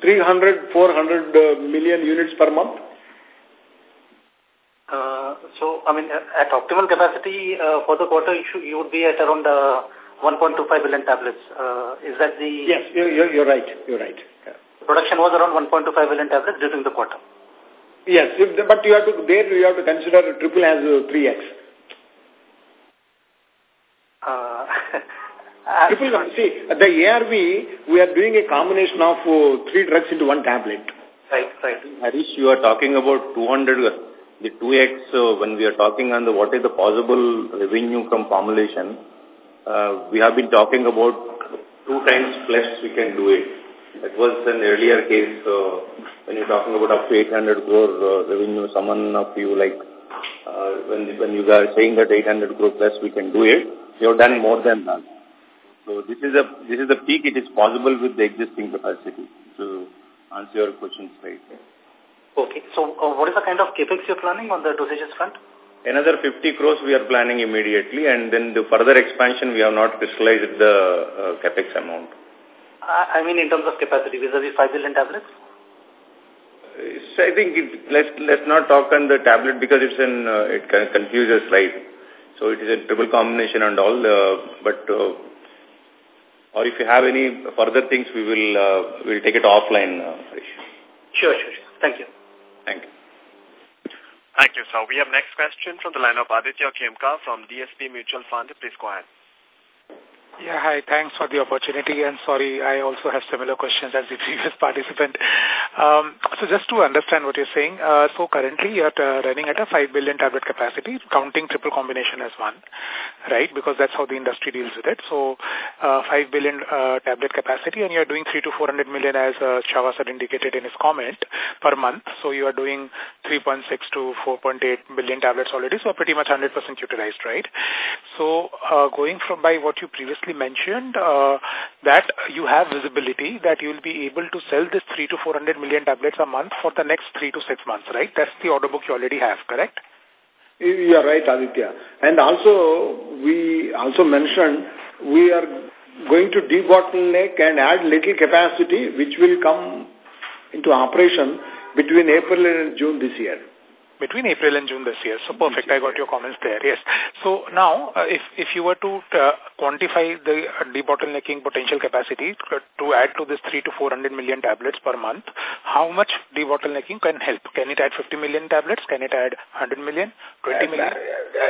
300, 400 uh, million units per month. Uh, so, I mean, at optimal capacity uh, for the quarter, you, should, you would be at around uh, 1.25 billion tablets. Uh, is that the... Yes, you're, you're right. You're right. Yeah. Production was around 1.25 billion tablets during the quarter. Yes, but you have to, there you have to consider triple as 3x. Uh, triple, see, at the ARV, we are doing a combination of uh, three drugs into one tablet. Right, right. Harish, you are talking about 200 the 2x, uh, when we are talking on the what is the possible revenue from formulation, uh, we have been talking about two times plus we can do it. That was an earlier case uh, when you're talking about up to 800 crore uh, revenue, someone of you like, uh, when, when you are saying that 800 crore plus we can do it, you have done more than that. So this is a this is the peak. It is possible with the existing capacity. To answer your question straight. Okay. So uh, what is the kind of capex you're planning on the dosages front? Another 50 crores we are planning immediately and then the further expansion we have not crystallized the uh, capex amount. I mean in terms of capacity, vis-a-vis -vis 5 billion tablets? So I think it, let's let's not talk on the tablet because it's an uh, it kinda confuses right. So it is a triple combination and all. Uh, but uh, or if you have any further things, we will uh, we'll take it offline. Uh, sure, sure, sure. Thank you. Thank you. Thank you, sir. We have next question from the line of Aditya Khemka from DSP Mutual Fund. Please go ahead. Yeah, hi. Thanks for the opportunity. And sorry, I also have similar questions as the previous participant. Um, so just to understand what you're saying, uh, so currently you're uh, running at a 5 billion tablet capacity, counting triple combination as one, right? Because that's how the industry deals with it. So uh, 5 billion uh, tablet capacity and you're doing 3 to 400 million as uh, Chava had indicated in his comment per month. So you are doing 3.6 to 4.8 billion tablets already. So pretty much 100% utilized, right? So uh, going from by what you previously previously mentioned uh, that you have visibility that you will be able to sell this 3 to 400 million tablets a month for the next 3 to 6 months, right? That's the order book you already have, correct? You are right, Aditya. And also, we also mentioned we are going to debottleneck and add little capacity which will come into operation between April and June this year between April and June this year. So perfect. I got your comments there. Yes. So now, uh, if if you were to uh, quantify the uh, debottlenecking potential capacity to, to add to this 3 to 400 million tablets per month, how much debottlenecking can help? Can it add 50 million tablets? Can it add 100 million? 20 million?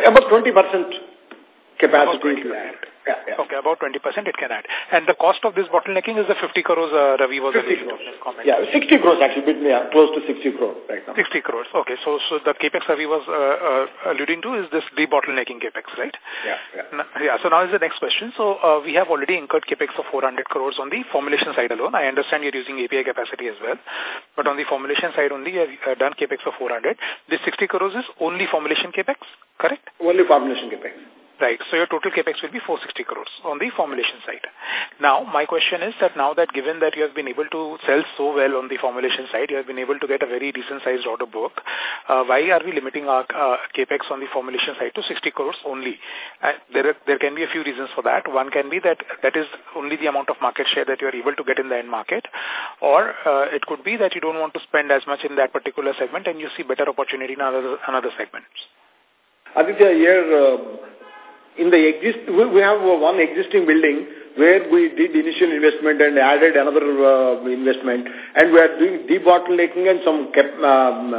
About 20% capacity to. Yeah, yeah. Okay, about 20% it can add. And the cost of this bottlenecking is the 50 crores uh, Ravi was 50 crores. comment. Yeah, 60 crores actually, bit, yeah, close to 60 crores right now. 60 crores, okay. So so the capex Ravi was uh, uh, alluding to is this debottlenecking capex, right? Yeah, yeah. Now, yeah, so now is the next question. So uh, we have already incurred capex of 400 crores on the formulation side alone. I understand you're using API capacity as well. But on the formulation side only, you have uh, done capex of 400. This 60 crores is only formulation capex, correct? Only formulation capex. Right. So your total capex will be 460 crores on the formulation side. Now, my question is that now that given that you have been able to sell so well on the formulation side, you have been able to get a very decent sized order book, uh, why are we limiting our uh, capex on the formulation side to 60 crores only? Uh, there, are, there can be a few reasons for that. One can be that that is only the amount of market share that you are able to get in the end market, or uh, it could be that you don't want to spend as much in that particular segment and you see better opportunity in another, another segments. Aditya, here, uh, in the exist, we have one existing building where we did initial investment and added another uh, investment, and we are doing debottlenecking and some um,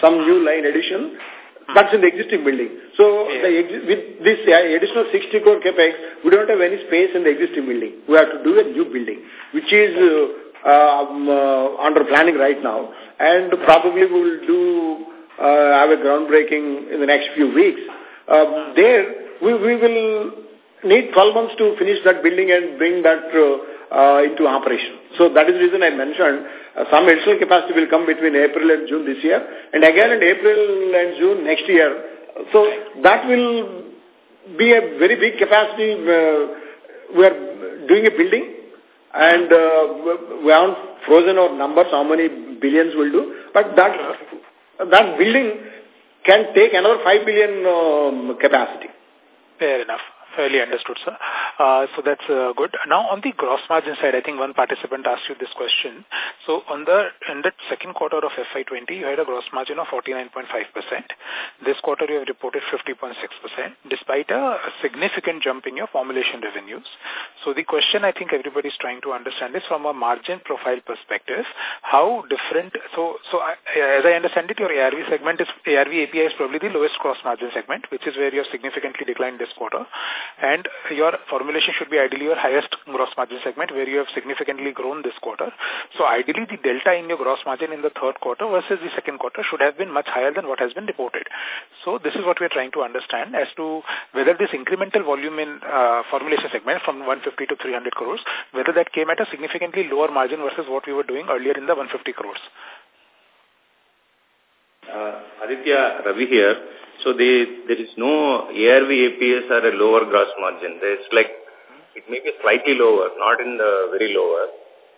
some new line addition. That's in the existing building. So yeah. the with this uh, additional 60 crore capex, we don't have any space in the existing building. We have to do a new building, which is uh, um, uh, under planning right now, and probably we will do uh, have a groundbreaking in the next few weeks. Um, there, we, we will need 12 months to finish that building and bring that uh, uh, into operation. So that is the reason I mentioned uh, some additional capacity will come between April and June this year and again in April and June next year. So that will be a very big capacity. Uh, we are doing a building and uh, we haven't frozen our numbers, how many billions will do. But that, that building can take another 5 billion um, capacity. Fair enough. Fairly understood, sir. Uh, so that's uh, good. Now, on the gross margin side, I think one participant asked you this question. So, on the in the second quarter of FY20, you had a gross margin of 49.5%. This quarter, you have reported 50.6%, despite a significant jump in your formulation revenues. So, the question I think everybody is trying to understand is from a margin profile perspective, how different, so, so I, as I understand it, your ARV segment is, ARV API is probably the lowest gross margin segment, which is where you have significantly declined this quarter and your formulation should be ideally your highest gross margin segment where you have significantly grown this quarter. So ideally the delta in your gross margin in the third quarter versus the second quarter should have been much higher than what has been reported. So this is what we are trying to understand as to whether this incremental volume in uh, formulation segment from 150 to 300 crores, whether that came at a significantly lower margin versus what we were doing earlier in the 150 crores. Uh, Aditya Ravi here. So they, there is no ARV APS are a lower gross margin. There's like, it may be slightly lower, not in the very lower.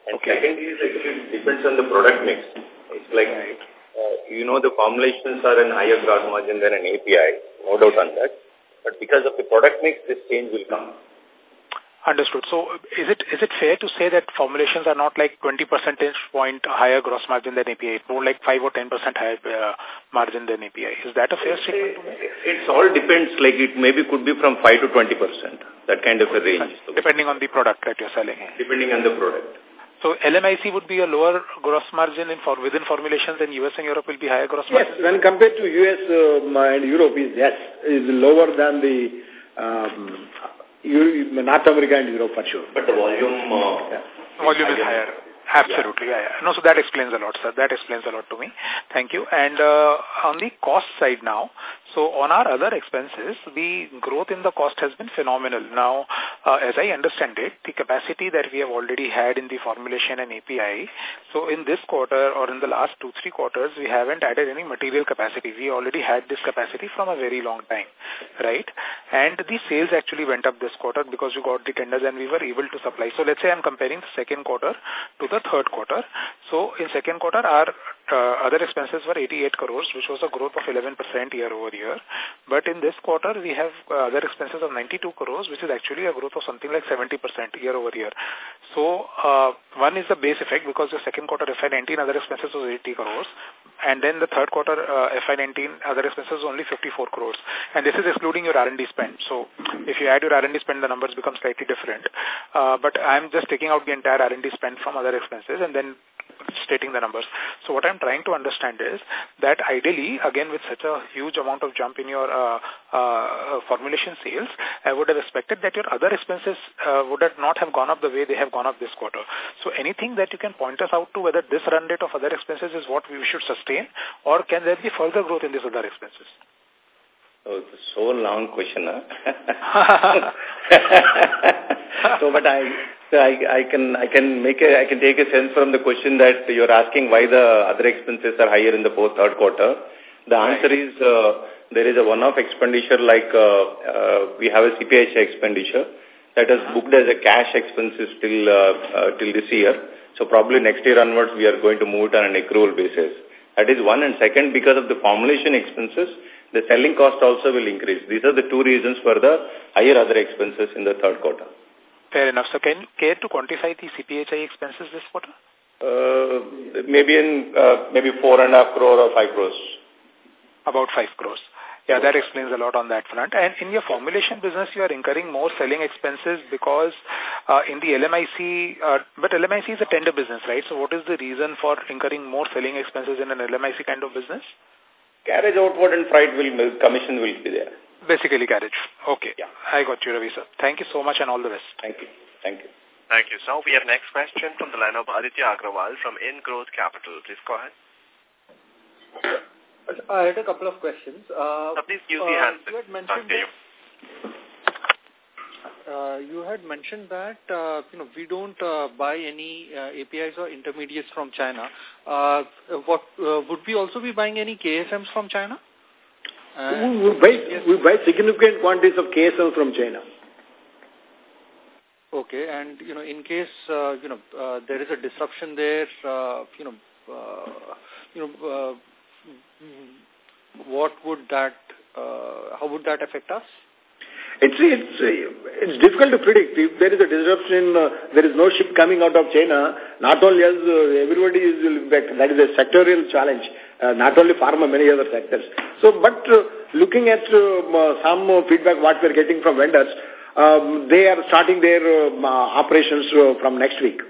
And okay. second is it depends on the product mix. It's like, right. uh, you know the formulations are in higher gross margin than an API, no doubt on that. But because of the product mix, this change will come. Understood. So is it is it fair to say that formulations are not like 20 percentage point higher gross margin than API, more like 5 or 10 percent higher uh, margin than API? Is that a fair statement to? It all depends, like it maybe could be from 5 to 20 percent, that kind of a range. Depending on the product that you're selling. Depending on the product. So LMIC would be a lower gross margin in for within formulations and US and Europe will be higher gross margin? Yes, when compared to US um, and Europe is yes, is lower than the um, North America and Europe for sure. But the volume... Uh, yeah. Volume is higher. Absolutely, yeah. yeah. No, so that explains a lot, sir. That explains a lot to me. Thank you. And uh, on the cost side now, so on our other expenses, the growth in the cost has been phenomenal. Now, uh, as I understand it, the capacity that we have already had in the formulation and API, so in this quarter or in the last two, three quarters, we haven't added any material capacity. We already had this capacity from a very long time, right? And the sales actually went up this quarter because we got the tenders and we were able to supply. So let's say I'm comparing the second quarter to the third quarter. So in second quarter, our uh, other expenses were 88 crores, which was a growth of 11% year over year. But in this quarter, we have uh, other expenses of 92 crores, which is actually a growth of something like 70% year over year. So uh, one is the base effect because the second quarter FY19 other expenses was 80 crores. And then the third quarter uh, FY19 other expenses only 54 crores. And this is excluding your R&D spend. So if you add your R&D spend, the numbers become slightly different. Uh, but I'm just taking out the entire R&D spend from other expenses and then stating the numbers. So what I'm trying to understand is that ideally, again, with such a huge amount of jump in your uh, uh, formulation sales, I would have expected that your other expenses uh, would have not have gone up the way they have gone up this quarter. So anything that you can point us out to whether this run rate of other expenses is what we should sustain or can there be further growth in these other expenses? Oh, it's a so long question, huh? so, but I, so I, I can I can make a I can take a sense from the question that you're asking why the other expenses are higher in the fourth third quarter. The answer is uh, there is a one-off expenditure like uh, uh, we have a CPHI expenditure that is booked as a cash expenses till uh, uh, till this year. So probably next year onwards we are going to move it on an accrual basis. That is one. And second, because of the formulation expenses, the selling cost also will increase. These are the two reasons for the higher other expenses in the third quarter. Fair enough. So can you care to quantify the CPHI expenses this quarter? Uh, maybe in uh, maybe four and a half crore or five crores. About five crores. Yeah, that explains a lot on that front. And in your formulation business, you are incurring more selling expenses because uh, in the LMIC, uh, but LMIC is a tender business, right? So what is the reason for incurring more selling expenses in an LMIC kind of business? Carriage outward and freight will, commission will be there. Basically carriage. Okay. Yeah. I got you, Ravi, sir. Thank you so much and all the best. Thank you. Thank you. Thank you, So We have next question from the line of Aditya Agrawal from In Growth Capital. Please go ahead. I had a couple of questions. Uh, so please use uh, the handset. You had mentioned that, uh, you had mentioned that uh, you know we don't uh, buy any uh, APIs or intermediates from China. Uh, what uh, would we also be buying any KSMs from China? Uh, we, buy, yes. we buy significant quantities of KSM from China. Okay, and you know, in case uh, you know uh, there is a disruption there, uh, you know, uh, you know, uh, what would that, uh, how would that affect us? It's it's it's difficult to predict. If there is a disruption, uh, there is no ship coming out of China. Not only as uh, everybody is impacted. That is a sectorial challenge. Uh, not only pharma, many other sectors. So, but uh, looking at uh, some feedback what we are getting from vendors, um, they are starting their um, operations from next week.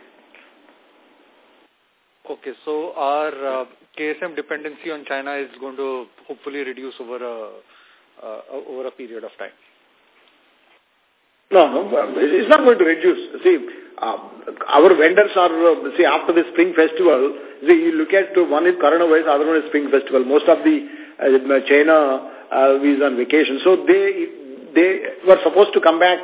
Okay, so our uh, KSM dependency on China is going to hopefully reduce over a uh, over a period of time. No, no, it's not going to reduce. See, uh, our vendors are, uh, see, after the Spring Festival, see, you look at uh, one is coronavirus, other one is Spring Festival. Most of the uh, China uh, is on vacation. So they, they were supposed to come back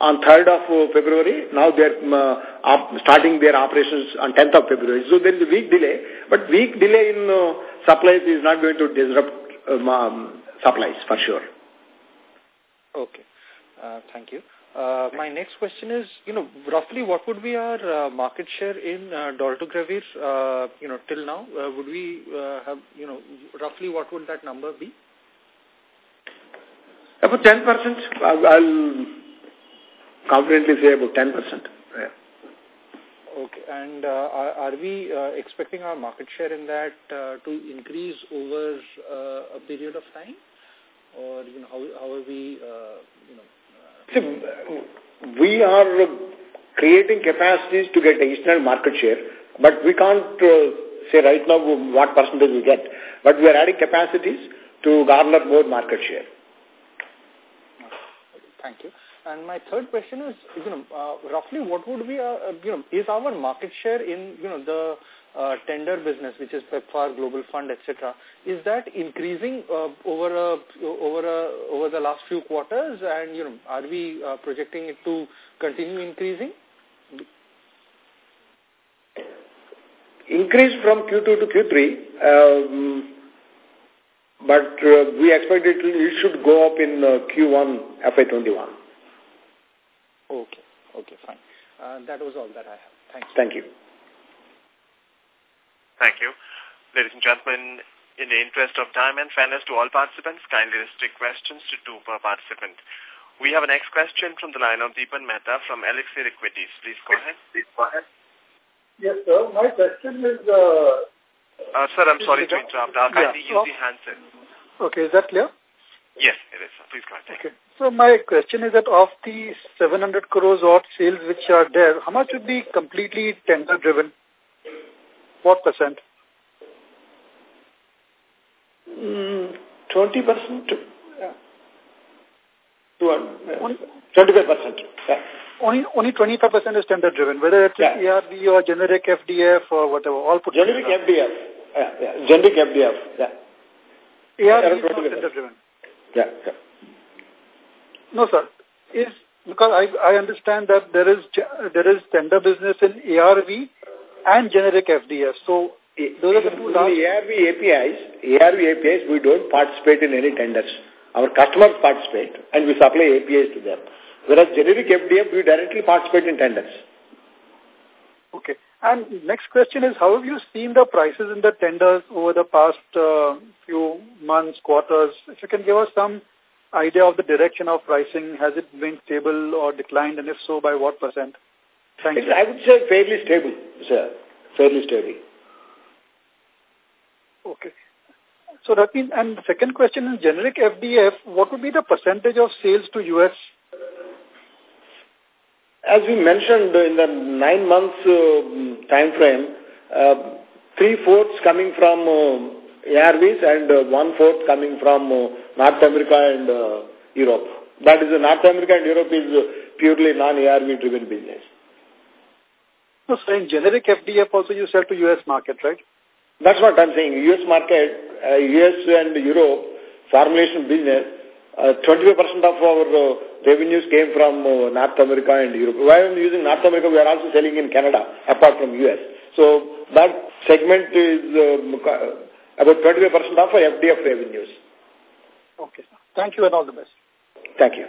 on 3rd of uh, February. Now they're uh, starting their operations on 10th of February. So there is a week delay. But week delay in uh, supplies is not going to disrupt um, um, supplies for sure. Okay. Uh, thank you. Uh, my next question is, you know, roughly what would be our uh, market share in uh, dolutegravir, uh, you know, till now? Uh, would we uh, have, you know, roughly what would that number be? About 10%. I'll confidently say about 10%. Yeah. Okay. And uh, are, are we uh, expecting our market share in that uh, to increase over uh, a period of time? Or, you know, how, how are we, uh, you know... See, we are creating capacities to get additional market share, but we can't uh, say right now what percentage we get. But we are adding capacities to garner more market share. Thank you. And my third question is, you know, uh, roughly what would be, uh, you know, is our market share in, you know, the uh, tender business, which is PEPFAR, Global Fund, etc. Is that increasing uh, over a, over a, over the last few quarters? And you know, are we uh, projecting it to continue increasing? Increase from Q2 to Q3, um, but uh, we expect it, it should go up in uh, Q1 FY21. Okay, okay, fine. Uh, that was all that I have. Thank you. Thank you. Thank you. Ladies and gentlemen, in the interest of time and fairness to all participants, kindly restrict questions to two per participant. We have a next question from the line of Dipan Mehta from Elixir Equities. Please go ahead. Please go ahead. Yes, sir. My question is... Uh, uh, sir, I'm sorry to interrupt. I'll kindly yeah. use the handset. Okay, is that clear? Yes, it is. Sir. Please go ahead. Okay. So my question is that of the 700 crores odd sales which are there, how much would be completely tender driven? What percent? Mm, 20%. Yeah. 25%. Yeah. Only only 25% is tender driven, whether it's yeah. ARV or generic FDF or whatever, all put Generic FDF. Yeah, yeah. Generic FDF. Yeah. ARV is not tender driven. Yeah, yeah. No, sir. Is because I I understand that there is there is tender business in ARV and generic FDF. So those are the two large... ARV APIs, ARV APIs, we don't participate in any tenders. Our customers participate and we supply APIs to them. Whereas generic FDF, we directly participate in tenders. Okay. And next question is, how have you seen the prices in the tenders over the past uh, few months, quarters? If you can give us some idea of the direction of pricing, has it been stable or declined, and if so, by what percent? Thank it's, you. I would say fairly stable, sir. Fairly stable. Okay. So that means, and the second question is generic FDF, what would be the percentage of sales to U.S.? As we mentioned in the nine months uh, time frame, uh, three-fourths coming from uh, ARVs and uh, one-fourth coming from uh, North America and uh, Europe. That is, uh, North America and Europe is uh, purely non-ARV driven business. So, so in generic FDF also you sell to U.S. market, right? That's what I'm saying. U.S. market, uh, U.S. and Europe formulation business, 25% uh, of our uh, revenues came from uh, North America and Europe. While I'm using North America, we are also selling in Canada, apart from U.S. So that segment is um, about 25% of our FDF revenues. Okay. Thank you and all the best. Thank you.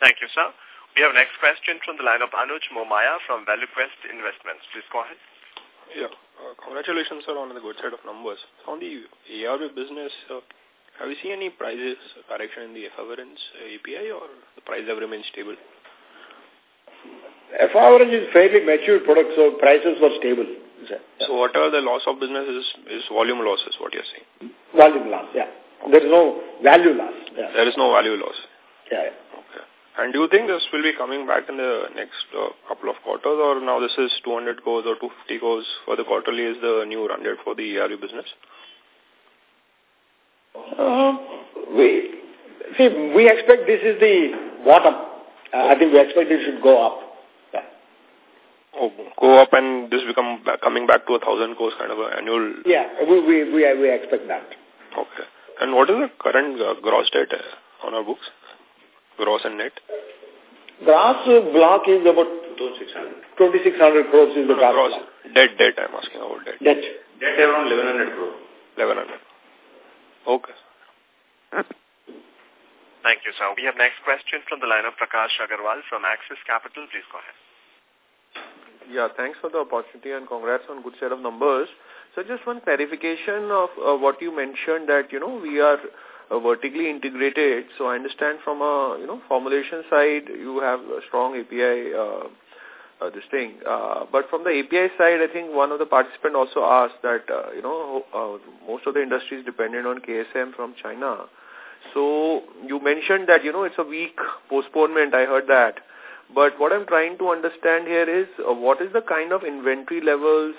Thank you, sir. We have next question from the line of Anuj Momaya from ValueQuest Investments. Please go ahead. Yeah. Uh, congratulations, sir, on the good set of numbers. On the ARV business, uh, have you seen any prices correction in the efavirenz API or the price have remained stable? Efavirenz is fairly mature product, so prices were stable. Yeah. So are the loss of business is, is volume loss is what you're saying? Volume loss, yeah. There is no value loss. Yeah. There is no value loss? Yeah, yeah. And do you think this will be coming back in the next uh, couple of quarters or now this is 200 crores or 250 crores for the quarterly is the new run rate for the ARV business? Uh, we see. We expect this is the bottom. Uh, I think we expect it should go up. Yeah. Oh, go up and this become back, coming back to a thousand crores kind of an annual. Yeah, we we we, we expect that. Okay. And what is the current uh, gross debt uh, on our books? Gross and net. Gross block is about 2600. 2600 crores is the no, gross. Debt, debt. I'm asking about debt. Debt. Debt around 1100 crores. 1100. Okay. Thank you, sir. We have next question from the line of Prakash Agarwal from Axis Capital. Please go ahead. Yeah, thanks for the opportunity and congrats on good set of numbers. So just one clarification of uh, what you mentioned that, you know, we are uh, vertically integrated. So I understand from a, you know, formulation side, you have a strong API, uh, uh, this thing. Uh, but from the API side, I think one of the participants also asked that, uh, you know, uh, most of the industry is dependent on KSM from China. So you mentioned that, you know, it's a weak postponement. I heard that. But what I'm trying to understand here is uh, what is the kind of inventory levels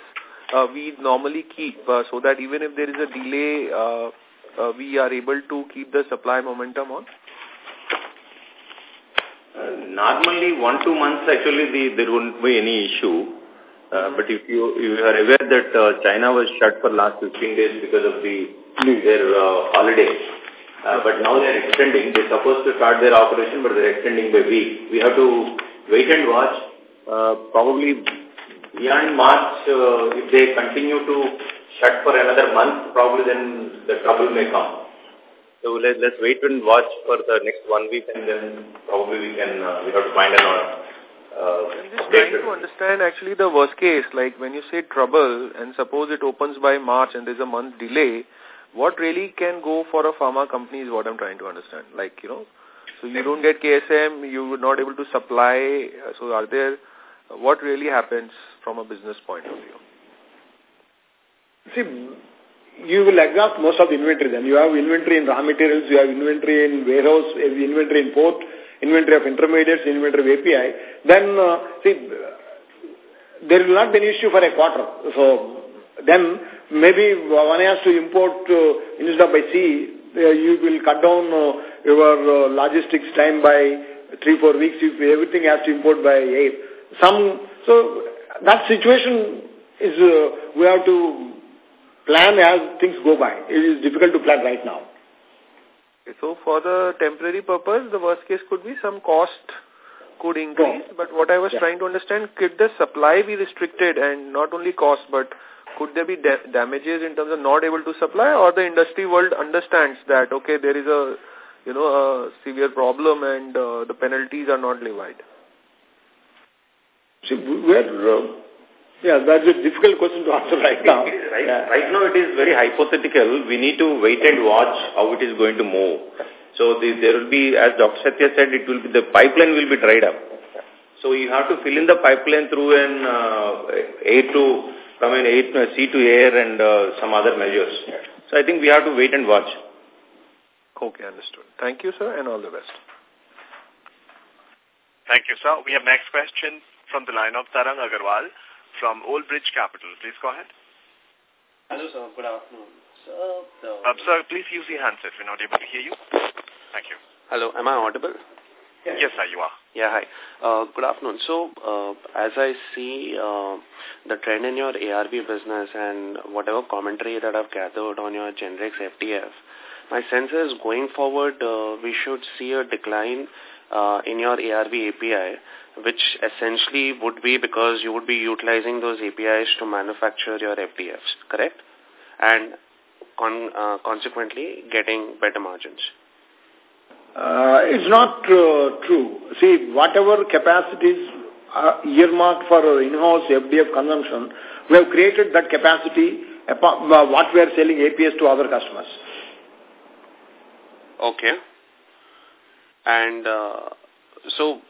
uh, we normally keep uh, so that even if there is a delay, uh, uh, we are able to keep the supply momentum on? Uh, normally, one, two months, actually, the, there won't be any issue. Uh, but if you, you are aware that uh, China was shut for last 15 days because of the their uh, holiday, uh, but now they are extending. They're supposed to start their operation, but they're extending by week. We have to wait and watch. Uh, probably beyond March, uh, if they continue to shut for another month, probably then the trouble may come. So let, let's wait and watch for the next one week and then probably we can, uh, we have to find an uh, I'm just trying to understand actually the worst case, like when you say trouble and suppose it opens by March and there's a month delay, what really can go for a pharma company is what I'm trying to understand. Like, you know, so you don't get KSM, you're not able to supply, so are there, what really happens from a business point of view? See, you will exhaust most of the inventory then. You have inventory in raw materials, you have inventory in warehouse, inventory in port, inventory of intermediates, inventory of API. Then, uh, see, there will not be an issue for a quarter. So, then maybe one has to import uh, instead of by sea, uh, you will cut down uh, your uh, logistics time by three, four weeks if everything has to import by air. Some, so that situation is, uh, we have to plan as things go by. It is difficult to plan right now. So for the temporary purpose, the worst case could be some cost could increase. No. But what I was yeah. trying to understand, could the supply be restricted and not only cost, but could there be da damages in terms of not able to supply or the industry world understands that, okay, there is a, you know, a severe problem and uh, the penalties are not levied? See, where, uh, yeah, that's a difficult question to answer right now. right, yeah. right now it is very hypothetical. We need to wait and watch how it is going to move. So the, there will be, as Dr. Satya said, it will be, the pipeline will be dried up. So you have to fill in the pipeline through an uh, A to, come in A to, C to air and uh, some other measures. So I think we have to wait and watch. Okay, understood. Thank you, sir, and all the best. Thank you, sir. We have next question from the line of Tarang Agarwal from Old Bridge Capital. Please go ahead. Hello, sir. Good afternoon. Sir, the... uh, sir, please use the handset. We're not able to hear you. Thank you. Hello, am I audible? Yes, yes sir, you are. Yeah, hi. Uh, good afternoon. So, uh, as I see uh, the trend in your ARV business and whatever commentary that I've gathered on your generics FDF, my sense is going forward, uh, we should see a decline uh, in your ARV API, which essentially would be because you would be utilizing those APIs to manufacture your FDFs, correct? And con uh, consequently getting better margins. Uh, it's not uh, true. See, whatever capacities are earmarked for in-house FDF consumption, we have created that capacity uh, what we are selling APS to other customers. Okay. And uh, so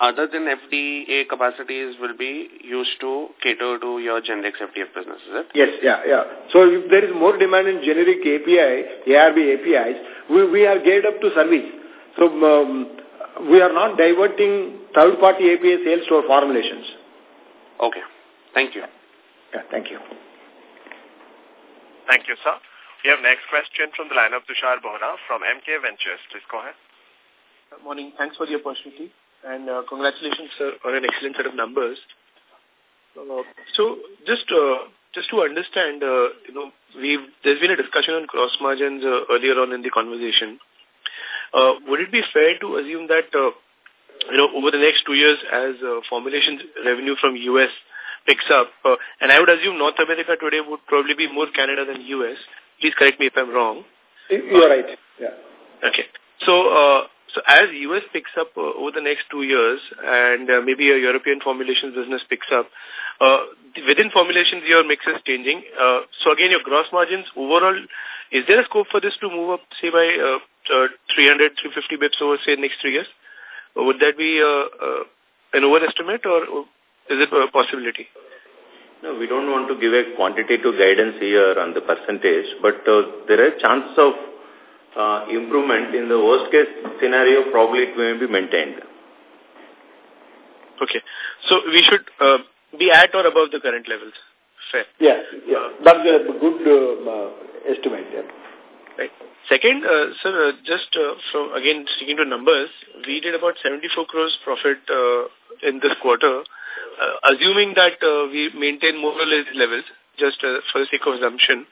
other than FDA capacities will be used to cater to your generics FDF business, is it? Yes, yeah, yeah. So if there is more demand in generic API, ARV APIs, we, we are geared up to service. So um, we are not diverting third-party API sales to our formulations. Okay. Thank you. Yeah, thank you. Thank you, sir. We have next question from the line of Tushar Bohra from MK Ventures. Please go ahead. Morning. Thanks for the opportunity and uh, congratulations sir, on an excellent set of numbers. Uh, so just uh, just to understand, uh, you know, we've there's been a discussion on gross margins uh, earlier on in the conversation. Uh, would it be fair to assume that uh, you know over the next two years, as uh, formulations revenue from US picks up, uh, and I would assume North America today would probably be more Canada than US. Please correct me if I'm wrong. You're right. Yeah. Okay. So, uh, so as US picks up uh, over the next two years and uh, maybe a European formulations business picks up, uh, within formulations your mix is changing. Uh, so again, your gross margins overall, is there a scope for this to move up, say, by uh, uh, 300, 350 bips over, say, next three years? Would that be uh, uh, an overestimate or is it a possibility? No, we don't want to give a quantitative guidance here on the percentage, but uh, there is a chance of uh, improvement. In the worst case scenario, probably it may be maintained. Okay. So we should uh, be at or above the current levels. Fair. Yeah, yeah. That's a good uh, estimate. Yeah. Right. Second, uh, sir, uh, just uh, from, again, sticking to numbers, we did about 74 crores profit uh, in this quarter. Uh, assuming that uh, we maintain more or less levels, just uh, for the sake of assumption,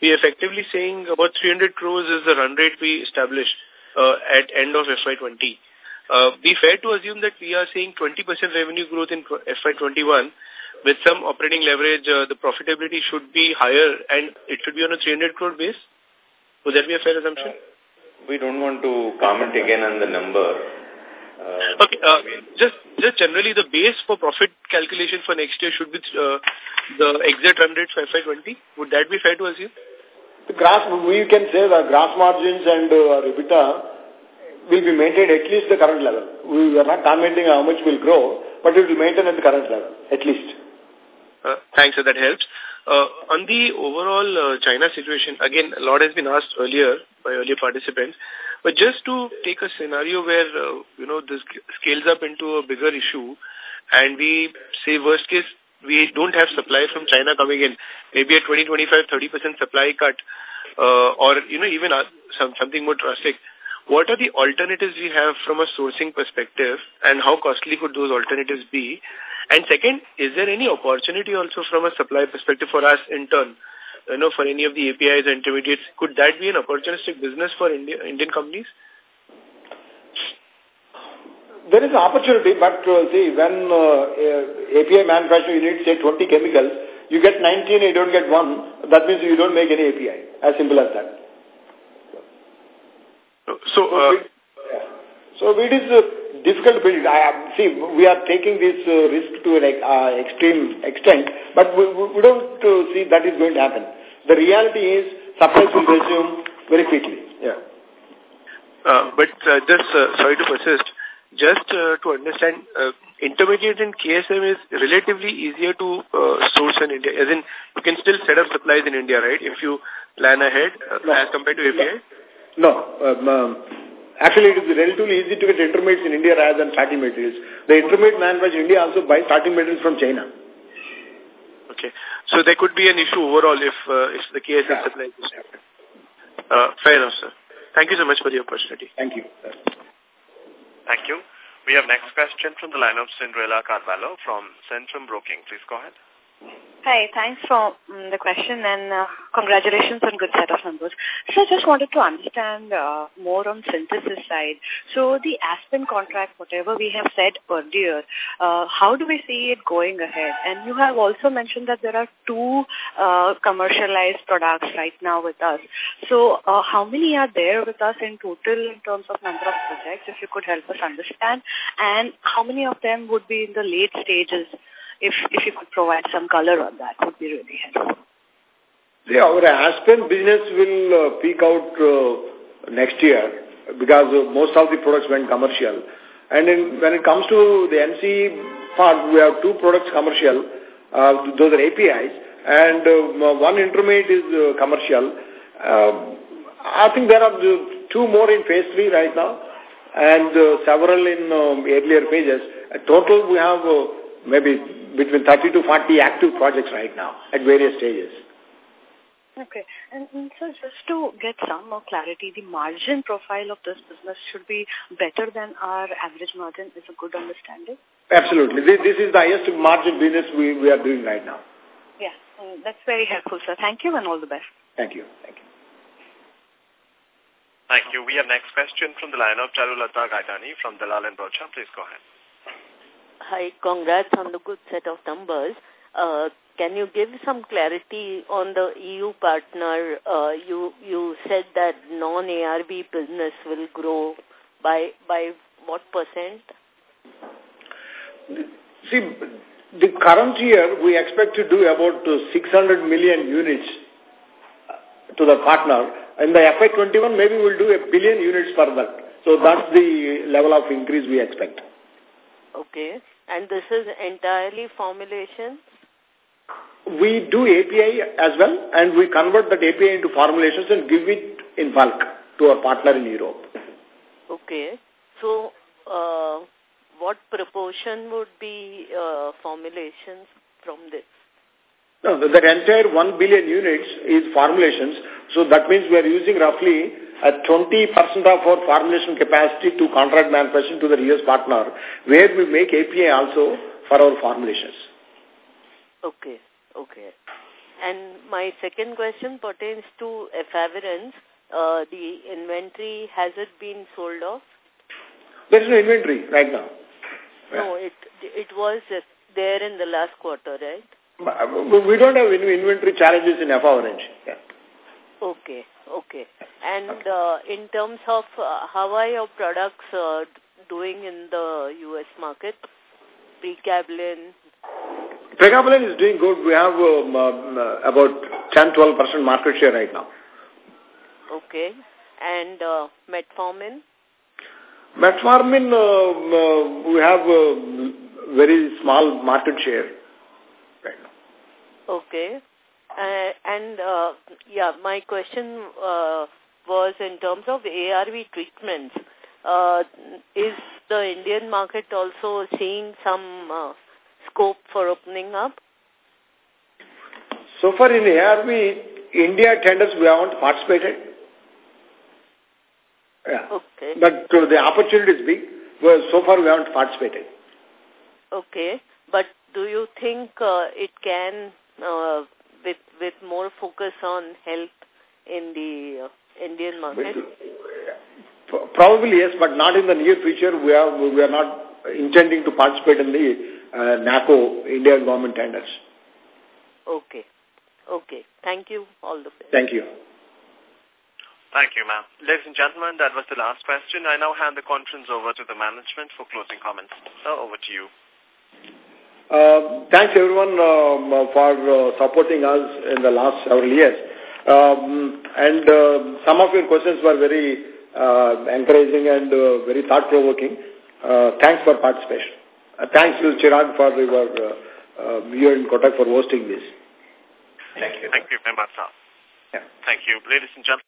we are effectively saying about 300 crores is the run rate we established uh, at end of FY20. Uh, be fair to assume that we are seeing 20% revenue growth in FY21 with some operating leverage, uh, the profitability should be higher and it should be on a 300 crore base? Would that be a fair assumption? Uh, we don't want to comment again on the number. Uh, okay, uh, just just generally the base for profit calculation for next year should be uh, the exit run rate for FY20. Would that be fair to assume? The gross, we can say the gross margins and uh, EBITDA will be maintained at least the current level. We are not commenting how much will grow, but it will maintain at the current level, at least. Uh, thanks, sir. That helps. Uh, on the overall uh, China situation, again, a lot has been asked earlier by earlier participants, but just to take a scenario where, uh, you know, this scales up into a bigger issue and we say worst case, we don't have supply from China coming in, maybe a 20, 25, 30% supply cut, uh, or, you know, even uh, some, something more drastic. What are the alternatives we have from a sourcing perspective and how costly could those alternatives be? And second, is there any opportunity also from a supply perspective for us in turn, you know, for any of the APIs or intermediates? Could that be an opportunistic business for India, Indian companies? There is an opportunity, but uh, see, when uh, API manufacturer you need, say, 20 chemicals, you get 19, you don't get one, that means you don't make any API. As simple as that. So, uh, so it is uh, difficult to build. I, see, we are taking this uh, risk to an uh, extreme extent, but we, we don't uh, see that is going to happen. The reality is supplies will resume very quickly. Yeah. Uh, but uh, just, uh, sorry to persist, just uh, to understand, uh, intermediate in KSM is relatively easier to uh, source in India, as in you can still set up supplies in India, right, if you plan ahead uh, no. as compared to API? No. Um, um, Actually, it is relatively easy to get intermediates in India rather than starting materials. The intermediate manufacturer in India also buys starting materials from China. Okay. So there could be an issue overall if uh, if the KSM yeah. supply is uh, Fair enough, sir. Thank you so much for the opportunity. Thank you. Thank you. We have next question from the line of Cyndrella Carvalho from Centrum Broking. Please go ahead. Hi, thanks for um, the question and uh, congratulations on good set of numbers. So I just wanted to understand uh, more on synthesis side. So the Aspen contract, whatever we have said earlier, uh, how do we see it going ahead? And you have also mentioned that there are two uh, commercialized products right now with us. So uh, how many are there with us in total in terms of number of projects, if you could help us understand? And how many of them would be in the late stages if if you could provide some color on that, would be really helpful. Yeah, our Aspen business will uh, peak out uh, next year because uh, most of the products went commercial. And in, when it comes to the NC part, we have two products commercial. Uh, those are APIs. And uh, one intermediate is uh, commercial. Uh, I think there are two more in phase three right now and uh, several in um, earlier phases. total, we have uh, maybe between 30 to 40 active projects right now at various stages. Okay. And, and so just to get some more clarity, the margin profile of this business should be better than our average margin is a good understanding? Absolutely. This, this is the highest margin business we, we are doing right now. Yeah, mm, that's very helpful, sir. Thank you and all the best. Thank you. Thank you. Thank you. We have next question from the line of Charulata Gaitani from Dalal and Broacha. Please go ahead. Hi, congrats on the good set of numbers. Uh, can you give some clarity on the EU partner? Uh, you you said that non-ARV business will grow by by what percent? See, the current year we expect to do about 600 million units to the partner. In the FY21, maybe we'll do a billion units for that. So that's the level of increase we expect. Okay. And this is entirely formulation? We do API as well, and we convert that API into formulations and give it in bulk to our partner in Europe. Okay. So, uh, what proportion would be uh, formulations from this? No, the, the entire 1 billion units is formulations. So that means we are using roughly at 20% of our formulation capacity to contract manufacturing to the US partner, where we make API also for our formulations. Okay, okay. And my second question pertains to efavirenz. Uh, the inventory, has it been sold off? There is no inventory right now. No, it it was there in the last quarter, right? We don't have any inventory challenges in efavirenz. Yeah. Okay, okay. And uh, in terms of uh, how are your products uh, doing in the U.S. market? Pregabalin? Pregabalin is doing good. We have um, uh, about 10-12% market share right now. Okay. And uh, metformin? Metformin, uh, uh, we have a very small market share right now. Okay. Uh, and, uh, yeah, my question uh, was in terms of ARV treatments. Uh, is the Indian market also seeing some uh, scope for opening up? So far in ARV, India tenders we haven't participated. Yeah. Okay. But uh, the opportunity is big. Well, so far we haven't participated. Okay. But do you think uh, it can, uh, with more focus on health in the uh, Indian market? Probably yes, but not in the near future. We are we are not intending to participate in the uh, NACO Indian government tenders. Okay. Okay. Thank you. All the best. Thank you. Thank you, ma'am. Ladies and gentlemen, that was the last question. I now hand the conference over to the management for closing comments. Sir, over to you. Uh, thanks everyone um, for uh, supporting us in the last several years. Um, and uh, some of your questions were very uh, encouraging and uh, very thought-provoking. Uh, thanks for participation. Uh, thanks to Chirag for your uh, uh, you and Kotak for hosting this. Thank you. Thank you very much, sir. Yeah. Thank you. Ladies and gentlemen,